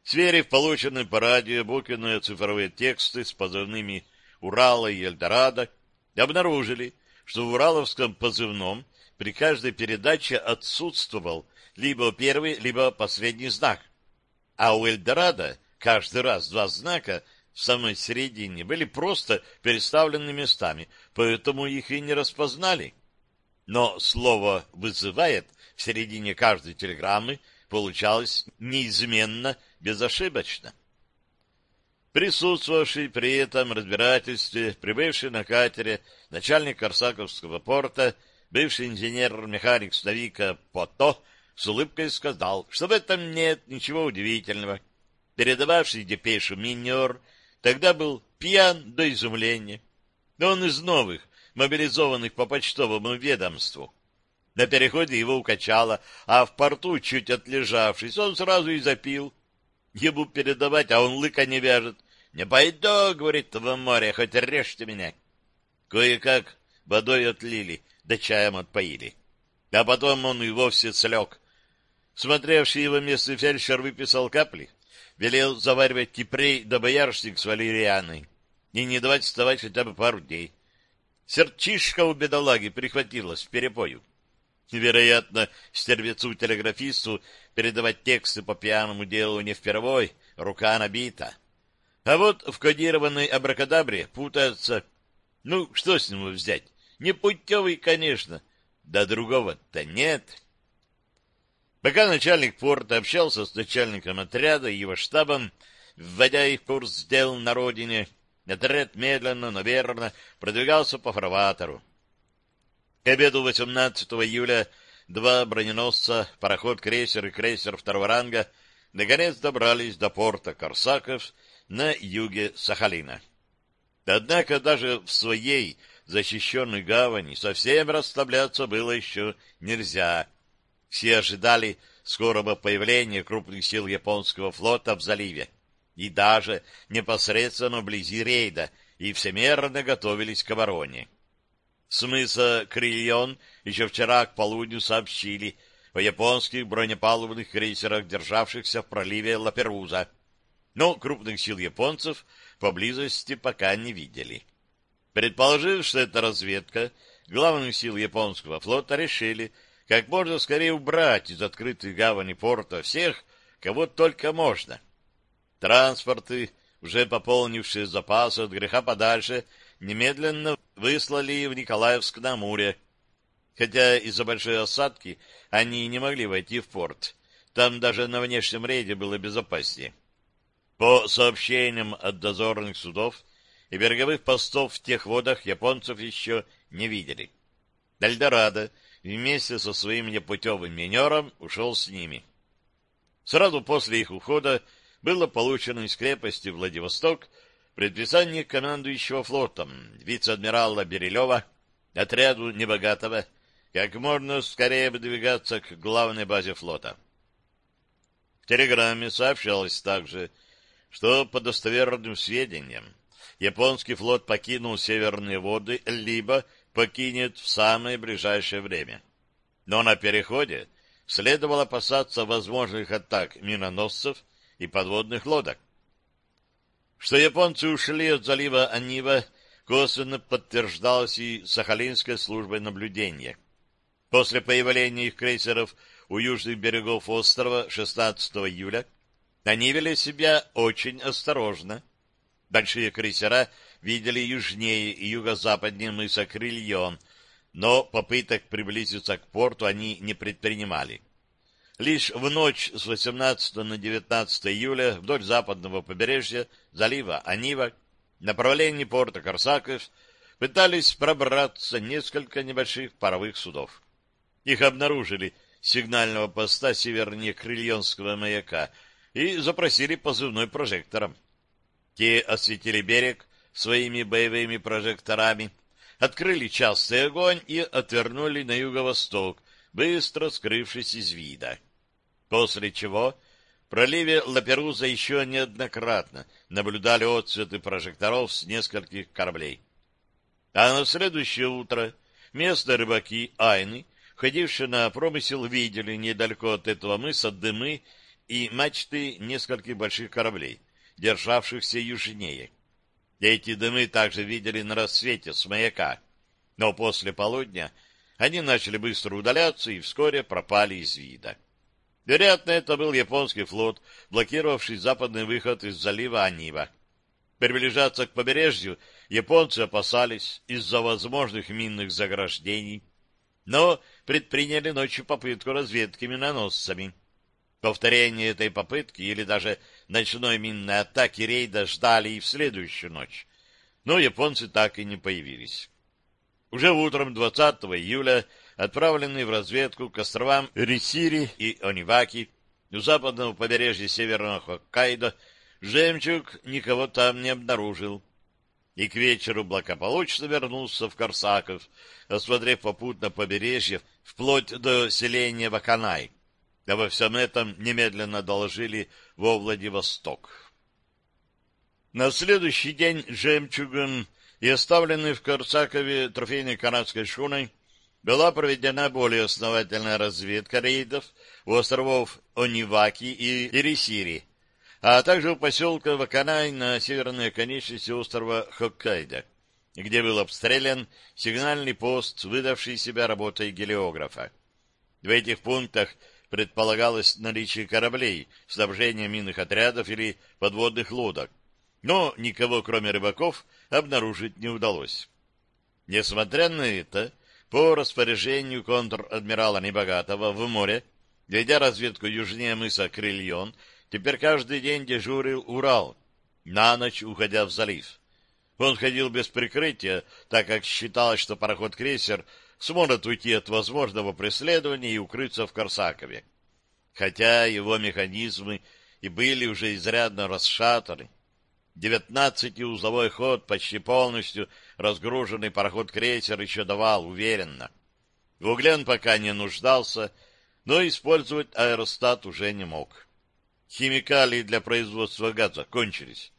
Сверив полученные по радио буквенные цифровые тексты с позывными «Урала» и «Эльдорадо», обнаружили, что в ураловском позывном при каждой передаче отсутствовал либо первый, либо последний знак. А у Эльдорадо каждый раз два знака в самой середине были просто переставлены местами, поэтому их и не распознали. Но слово «вызывает» в середине каждой телеграммы получалось неизменно безошибочно. Присутствовавший при этом разбирательстве, прибывший на катере начальник Корсаковского порта, бывший инженер-механик Ставика Пото, с улыбкой сказал, что в этом нет ничего удивительного. Передававший депешу минер тогда был пьян до изумления. Но он из новых, мобилизованных по почтовому ведомству. На переходе его укачало, а в порту, чуть отлежавшись, он сразу и запил. Ему передавать, а он лыка не вяжет. «Не пойду, — говорит, — в море, хоть режьте меня». Кое-как водой отлили, да чаем отпоили. А потом он и вовсе слег. Смотревший его местный фельдшер выписал капли, велел заваривать кипрей да боярышник с валерианой и не давать вставать хотя бы пару дней. Сердчишка у бедолаги прихватилась в перепою. Вероятно, стервецу-телеграфисту передавать тексты по пьяному делу не впервой, рука набита. А вот в кодированной абракадабре путается... Ну, что с него взять? Непутевый, конечно. Да другого-то нет. Пока начальник порта общался с начальником отряда и его штабом, вводя их курс дел на родине, отряд медленно, но верно продвигался по фарватеру. К обеду 18 июля два броненосца, пароход-крейсер и крейсер второго ранга, наконец добрались до порта Корсаков на юге Сахалина. Однако даже в своей защищенной гавани совсем расслабляться было еще нельзя. Все ожидали скорого появления крупных сил японского флота в заливе и даже непосредственно вблизи рейда, и всемерно готовились к обороне. С мыса Крильон еще вчера к полудню сообщили о японских бронепалубных крейсерах, державшихся в проливе Лаперуза. Но крупных сил японцев поблизости пока не видели. Предположив, что это разведка, главных сил японского флота решили как можно скорее убрать из открытой гавани порта всех, кого только можно. Транспорты, уже пополнившие запасы от греха подальше, немедленно выслали в Николаевск на Амуре. Хотя из-за большой осадки они не могли войти в порт. Там даже на внешнем рейде было безопаснее. По сообщениям от дозорных судов и береговых постов в тех водах японцев еще не видели. Эльдорадо вместе со своим непутевым минером ушел с ними. Сразу после их ухода было получено из крепости Владивосток предписание командующего флотом вице-адмирала Берилева отряду Небогатого как можно скорее выдвигаться к главной базе флота. В телеграмме сообщалось также, что по достоверным сведениям японский флот покинул северные воды либо покинет в самое ближайшее время. Но на переходе следовало опасаться возможных атак миноносцев и подводных лодок. Что японцы ушли от залива Анива, косвенно подтверждалось и Сахалинской службой наблюдения. После появления их крейсеров у южных берегов острова 16 июля они вели себя очень осторожно. Большие крейсера видели южнее и юго-западнее мыса Крильон, но попыток приблизиться к порту они не предпринимали. Лишь в ночь с 18 на 19 июля вдоль западного побережья залива Анива в направлении порта Корсаков пытались пробраться несколько небольших паровых судов. Их обнаружили сигнального поста севернее Крильонского маяка и запросили позывной прожектором. Те осветили берег своими боевыми прожекторами, открыли частый огонь и отвернули на юго-восток, быстро скрывшись из вида. После чего в проливе Лаперуза еще неоднократно наблюдали отцветы прожекторов с нескольких кораблей. А на следующее утро местные рыбаки Айны, ходившие на промысел, видели недалеко от этого мыса дымы и мачты нескольких больших кораблей, державшихся южнее. Эти дымы также видели на рассвете с маяка, но после полудня они начали быстро удаляться и вскоре пропали из вида. Вероятно, это был японский флот, блокировавший западный выход из залива Анива. Приближаться к побережью японцы опасались из-за возможных минных заграждений, но предприняли ночью попытку разведки миноносцами. Повторение этой попытки или даже ночной минной атаки рейда ждали и в следующую ночь, но японцы так и не появились. Уже утром 20 июля отправленный в разведку к островам Рисири и Ониваки у западного побережья северного Хоккайдо Жемчуг никого там не обнаружил. И к вечеру благополучно вернулся в Корсаков, осмотрев попутно побережье вплоть до селения Ваканай. Обо всем этом немедленно доложили во Владивосток. На следующий день жемчугом и оставленный в Корсакове трофейной канадской шхуной была проведена более основательная разведка рейдов у островов Ониваки и Ирисири, а также у поселка Ваканай на северной оконечности острова Хоккайдо, где был обстрелян сигнальный пост, выдавший себя работой гелиографа. В этих пунктах предполагалось наличие кораблей, снабжение минных отрядов или подводных лодок, но никого, кроме рыбаков, обнаружить не удалось. Несмотря на это, по распоряжению контр-адмирала Небогатого в море, ведя разведку южнее мыса Крильон, теперь каждый день дежурил Урал, на ночь уходя в залив. Он ходил без прикрытия, так как считалось, что пароход-крейсер — сможет уйти от возможного преследования и укрыться в Корсакове. Хотя его механизмы и были уже изрядно расшатаны. Девятнадцатиузловой ход, почти полностью разгруженный пароход-крейсер еще давал уверенно. В угле пока не нуждался, но использовать аэростат уже не мог. Химикалии для производства газа кончились.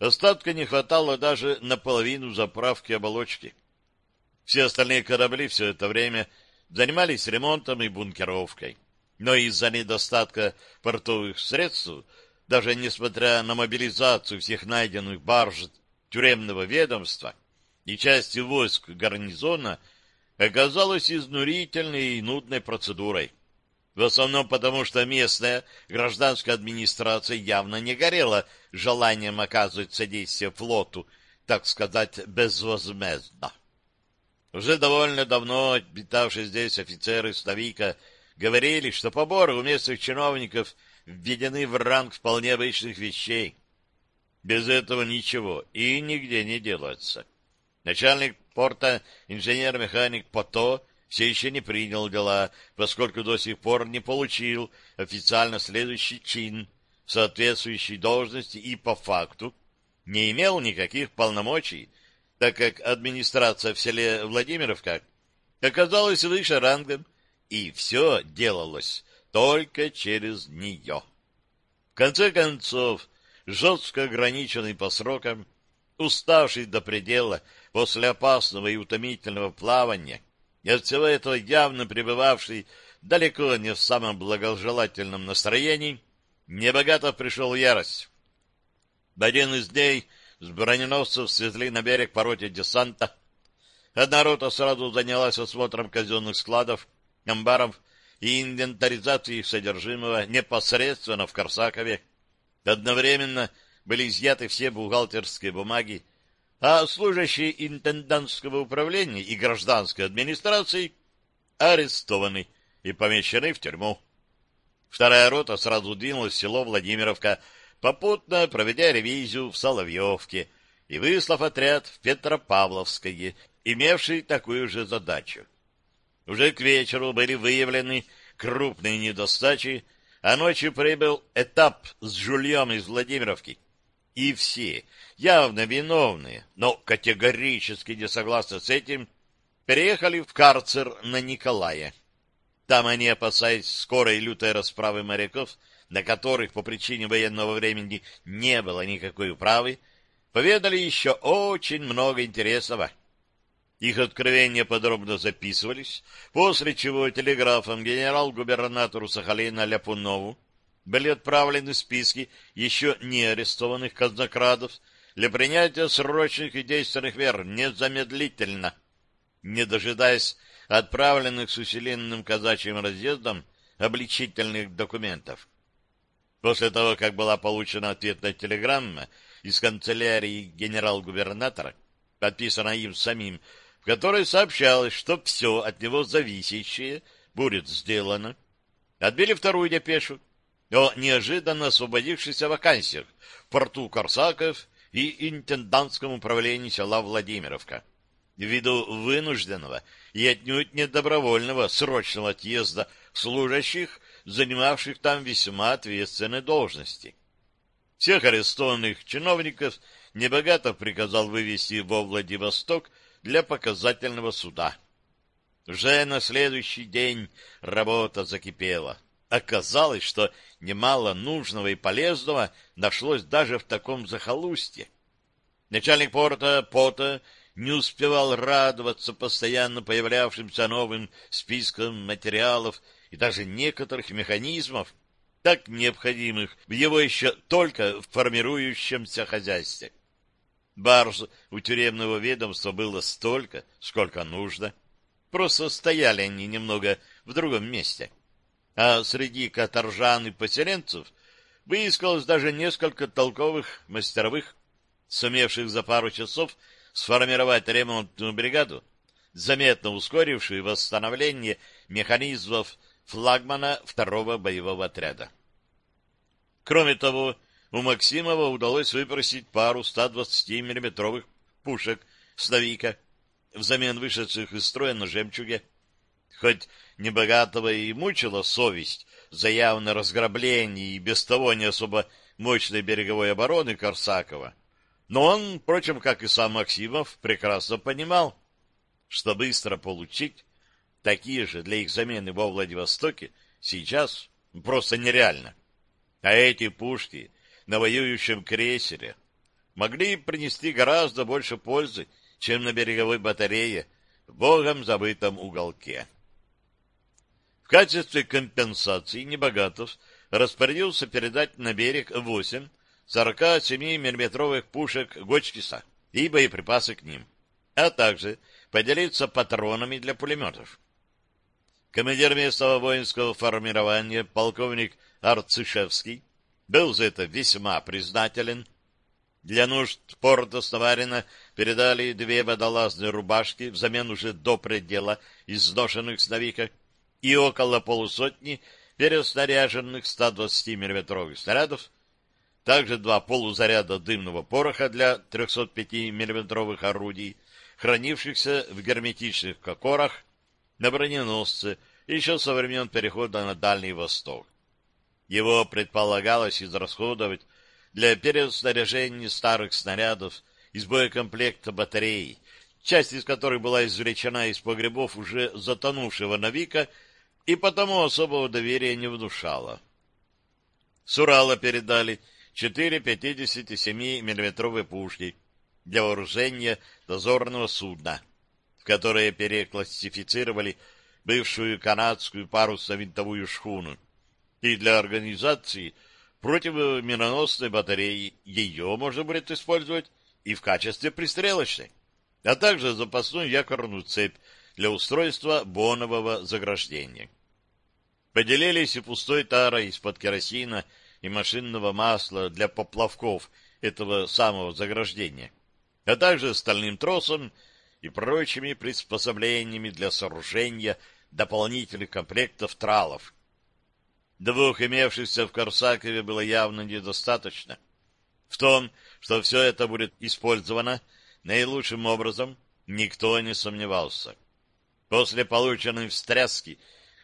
Остатка не хватало даже на половину заправки оболочки. Все остальные корабли все это время занимались ремонтом и бункеровкой. Но из-за недостатка портовых средств, даже несмотря на мобилизацию всех найденных барж тюремного ведомства и части войск гарнизона, оказалось изнурительной и нудной процедурой. В основном потому, что местная гражданская администрация явно не горела желанием оказывать содействие флоту, так сказать, безвозмездно. Уже довольно давно обитавшие здесь офицеры Ставика говорили, что поборы у местных чиновников введены в ранг вполне обычных вещей. Без этого ничего и нигде не делается. Начальник порта, инженер-механик Пото, все еще не принял дела, поскольку до сих пор не получил официально следующий чин, соответствующей должности и по факту не имел никаких полномочий так как администрация в селе Владимировка оказалась выше рангом, и все делалось только через нее. В конце концов, жестко ограниченный по срокам, уставший до предела после опасного и утомительного плавания, и от всего этого явно пребывавший далеко не в самом благожелательном настроении, Небогатов пришел в ярость. В один из дней с броненосцев свезли на берег по роте десанта. Одна рота сразу занялась осмотром казенных складов, амбаров и инвентаризацией их содержимого непосредственно в Корсакове. Одновременно были изъяты все бухгалтерские бумаги, а служащие интендантского управления и гражданской администрации арестованы и помещены в тюрьму. Вторая рота сразу двинулась в село Владимировка попутно проведя ревизию в Соловьевке и выслав отряд в Петропавловское, имевший такую же задачу. Уже к вечеру были выявлены крупные недостачи, а ночью прибыл этап с жульем из Владимировки. И все, явно виновные, но категорически не согласны с этим, переехали в карцер на Николая. Там они, опасаясь скорой лютой расправы моряков, на которых по причине военного времени не было никакой управы, поведали еще очень много интересного. Их откровения подробно записывались, после чего телеграфом генерал-губернатору Сахалина Ляпунову были отправлены списки еще не арестованных казнокрадов для принятия срочных и действенных мер незамедлительно, не дожидаясь отправленных с усиленным казачьим разъездом обличительных документов. После того, как была получена ответная телеграмма из канцелярии генерал-губернатора, подписанная им самим, в которой сообщалось, что все от него зависящее будет сделано, отбили вторую депешу о неожиданно освободившихся вакансиях в порту Корсаков и интендантском управлении села Владимировка ввиду вынужденного и отнюдь не добровольного срочного отъезда служащих, занимавших там весьма ответственные должности. Всех арестованных чиновников Небогатов приказал вывести во Владивосток для показательного суда. Уже на следующий день работа закипела. Оказалось, что немало нужного и полезного нашлось даже в таком захолустье. Начальник порта Пота не успевал радоваться постоянно появлявшимся новым спискам материалов и даже некоторых механизмов, так необходимых в его еще только формирующемся хозяйстве. Барж у тюремного ведомства было столько, сколько нужно. Просто стояли они немного в другом месте. А среди каторжан и поселенцев выискалось даже несколько толковых мастеровых, сумевших за пару часов сформировать ремонтную бригаду, заметно ускорившую восстановление механизмов флагмана второго боевого отряда. Кроме того, у Максимова удалось выпросить пару 120 миллиметровых пушек «Сновика» взамен вышедших из строя на «Жемчуге». Хоть небогатого и мучила совесть за явное разграбление и без того не особо мощной береговой обороны Корсакова, но он, впрочем, как и сам Максимов, прекрасно понимал, что быстро получить такие же для их замены во Владивостоке сейчас просто нереально. А эти пушки на воюющем крейсере могли принести гораздо больше пользы, чем на береговой батарее в богом забытом уголке. В качестве компенсации Небогатов распорядился передать на берег восемь 47-мм пушек Гочкиса и боеприпасы к ним, а также поделиться патронами для пулеметов. Командир местного воинского формирования полковник Арцишевский был за это весьма признателен. Для нужд порта Ставарина передали две водолазные рубашки взамен уже до предела изношенных сновика и около полусотни переснаряженных 120 миллиметровых снарядов также два полузаряда дымного пороха для 305 миллиметровых орудий, хранившихся в герметичных кокорах на броненосце еще со времен перехода на Дальний Восток. Его предполагалось израсходовать для переснаряжения старых снарядов из боекомплекта батареи, часть из которой была извлечена из погребов уже затонувшего Навика и потому особого доверия не внушала. С Урала передали четыре 57-миллиметровые пушки для вооружения дозорного судна, в которое переклассифицировали бывшую канадскую парусно-винтовую шхуну, и для организации противоминоносной батареи ее можно будет использовать и в качестве пристрелочной, а также запасную якорную цепь для устройства бонового заграждения. Поделились и пустой тарой из-под керосина и машинного масла для поплавков этого самого заграждения, а также стальным тросом и прочими приспособлениями для сооружения дополнительных комплектов тралов. Двух имевшихся в Корсакове было явно недостаточно. В том, что все это будет использовано наилучшим образом, никто не сомневался. После полученной встряски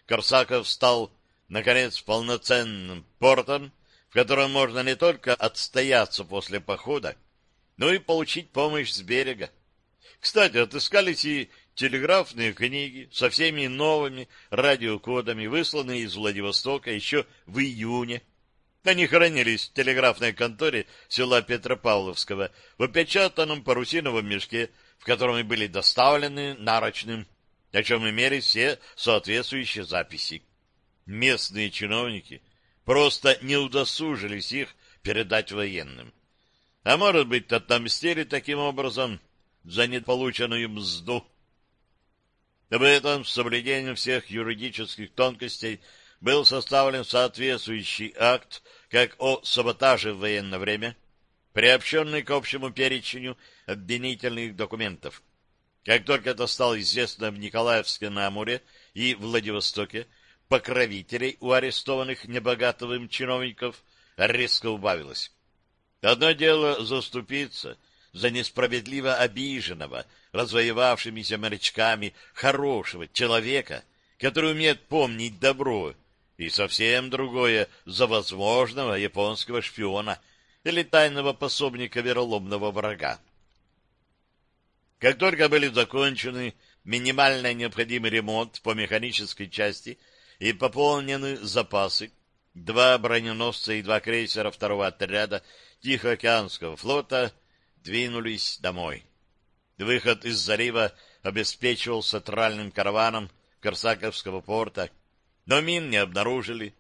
Корсаков стал наконец, полноценным портом, в котором можно не только отстояться после похода, но и получить помощь с берега. Кстати, отыскались и телеграфные книги со всеми новыми радиокодами, высланные из Владивостока еще в июне. Они хранились в телеграфной конторе села Петропавловского в опечатанном парусиновом мешке, в котором и были доставлены нарочным, о чем имели все соответствующие записи. Местные чиновники просто не удосужились их передать военным. А может быть, отомстили таким образом за неполученную мзду. Об этом с соблюдением всех юридических тонкостей был составлен соответствующий акт как о саботаже в военное время, приобщенный к общему перечню обвинительных документов. Как только это стало известно в Николаевске на Амуре и Владивостоке, покровителей у арестованных небогатовым чиновников резко убавилось. Одно дело заступиться за несправедливо обиженного, развоевавшимися морячками хорошего человека, который умеет помнить добро, и совсем другое за возможного японского шпиона или тайного пособника вероломного врага. Как только были закончены минимально необходимый ремонт по механической части и пополнены запасы, два броненосца и два крейсера второго отряда Тихоокеанского флота двинулись домой. Выход из залива обеспечивался тральным караваном Корсаковского порта, но мин не обнаружили.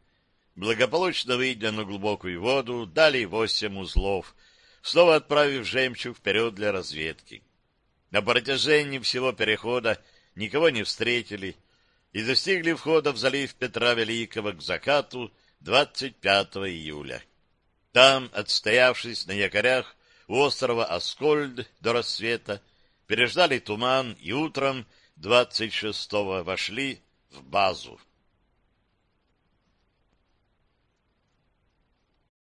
Благополучно выйдя на глубокую воду, дали восемь узлов, снова отправив жемчуг вперед для разведки. На протяжении всего перехода никого не встретили и достигли входа в залив Петра Великого к закату 25 июля. Там, отстоявшись на якорях у острова Аскольд до рассвета, переждали туман и утром 26-го вошли в базу.